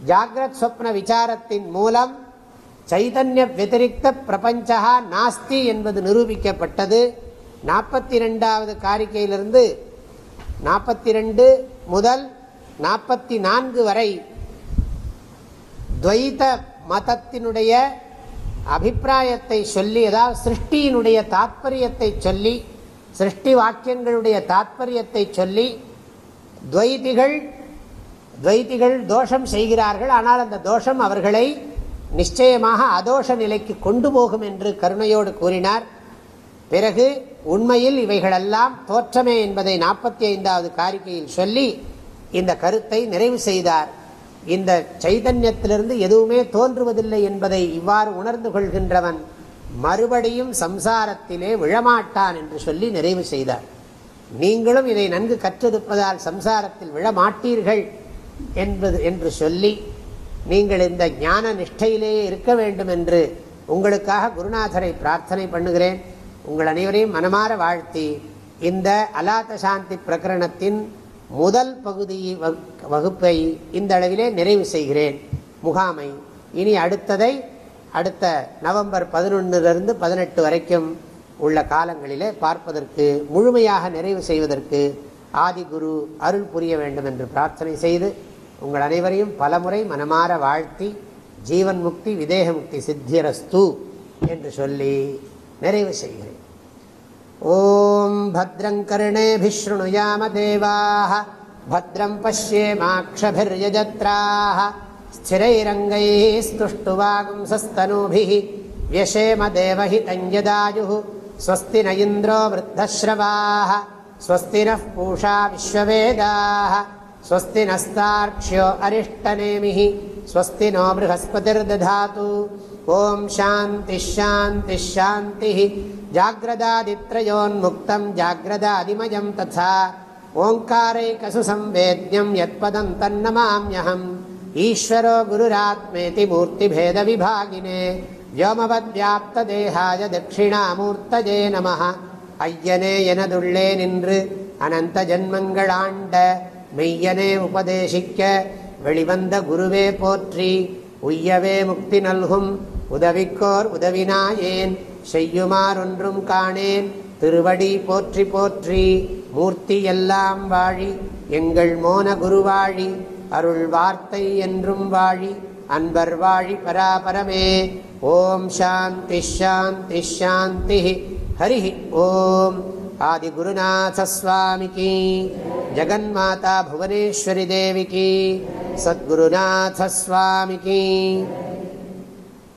ஜாகிரத் சொப்ன விசாரத்தின் மூலம் சைதன்ய வத்திரிக்த பிரபஞ்சா நாஸ்தி என்பது நிரூபிக்கப்பட்டது. நாற்பத்தி ரெண்டாவது காரிக்கையிலிருந்து நாற்பத்தி ரெண்டு முதல் நாற்பத்தி நான்கு வரை துவைத மதத்தினுடைய அபிப்பிராயத்தை சொல்லி அதாவது சிருஷ்டியினுடைய தாத்பரியத்தை சொல்லி சிருஷ்டி வாக்கியங்களுடைய தாத்பரியத்தை சொல்லி துவைதிகள் துவைத்திகள் தோஷம் செய்கிறார்கள். ஆனால் அந்த தோஷம் அவர்களை நிச்சயமாக அதோஷ நிலைக்கு கொண்டு போகும் என்று கருணையோடு கூறினார். பிறகு உண்மையில் இவைகளெல்லாம் தோற்றமே என்பதை நாற்பத்தி ஐந்தாவது காரிக்கையில் சொல்லி இந்த கருத்தை நிறைவு செய்தார். இந்த சைதன்யத்திலிருந்து எதுவுமே தோன்றுவதில்லை என்பதை இவ்வாறு உணர்ந்து கொள்கின்றவன் மறுபடியும் சம்சாரத்திலே விழமாட்டான் என்று சொல்லி நிறைவு செய்தார். நீங்களும் இதை நன்கு கற்றிருப்பதால் சம்சாரத்தில் விழமாட்டீர்கள் என்பது என்று சொல்லி நீங்கள் இந்த ஞான நிஷ்டையிலேயே இருக்க வேண்டும் என்று உங்களுக்காக குருநாதரை பிரார்த்தனை பண்ணுகிறேன். உங்கள் அனைவரையும் மனமாற வாழ்த்தி இந்த அலாத்த சாந்தி பிரகரணத்தின் முதல் பகுதி வகுப்பை இந்த அளவிலே நிறைவு செய்கிறேன். முகாமை இனி அடுத்ததை அடுத்த நவம்பர் பதினொன்னிலிருந்து பதினெட்டு வரைக்கும் உள்ள காலங்களிலே பார்ப்பதற்கு முழுமையாக நிறைவு செய்வதற்கு ஆதிகுரு அருள் புரிய வேண்டும் என்று பிரார்த்தனை செய்து உங்கள் அனைவரையும் பலமுறை மனமாற வாழ்த்தி ஜீவன் முக்தி விதேக முக்தி சித்தியரஸ்து என்று சொல்லி நிறைவு செய்கிறேன் ஓம் भद्रङ्कर्णेभिशृणुयाम देवाः भद्रं पश्येमाक्षभिर्यजत्राः स्थिरैरङ्गैः स्तुष्टुवागुंसस्तनूभिः व्यशेम देवहितं यदायुः स्वस्ति न इन्द्रो वृद्धश्रवाः स्वस्ति नः पूषा विश्ववेदाः स्वस्ति नस्तार्क्ष्यो अरिष्टनेमिः स्वस्ति नो बृहस्पतिर्दधातु ॐ शान्तिश्शान्तिश्शान्तिः जाग्रदादित्रयोन्मुक्तं जाग्रदादिमयं तथा ओङ्कारैकसु संवेद्यं यत्पदं तन्नमाम्यहम् ईश्वरो गुरुरात्मेति मूर्तिभेदविभागिने யோமவத்யாப்ததேகாய தட்சிணாமூர்த்தஜே நம ஐயனே எனதுள்ளே நின்று அனந்த ஜன்மங்களாண்ட மெய்யனே உபதேசிக்க வெளிவந்த குருவே போற்றி. உய்யவே முக்தி நல்கும். உதவிக்கோர் உதவினாயேன். செய்யுமாறொன்றும் காணேன். திருவடி போற்றி போற்றி. மூர்த்தி எல்லாம் வாழி. எங்கள் மோன குருவாழி. அருள் வார்த்தை என்றும் வாழி. அன்பர் வாழி பராபரமே. ஓம் சாந்தி ஷாந்தி ஷாந்தி ஹரி ஓம். ஆதிகுருநாசஸ்வாமிக்கு ஜகன்மாதா புவனேஸ்வரி தேவிக்கு சத்குருநாசஸ்வாமிக்கு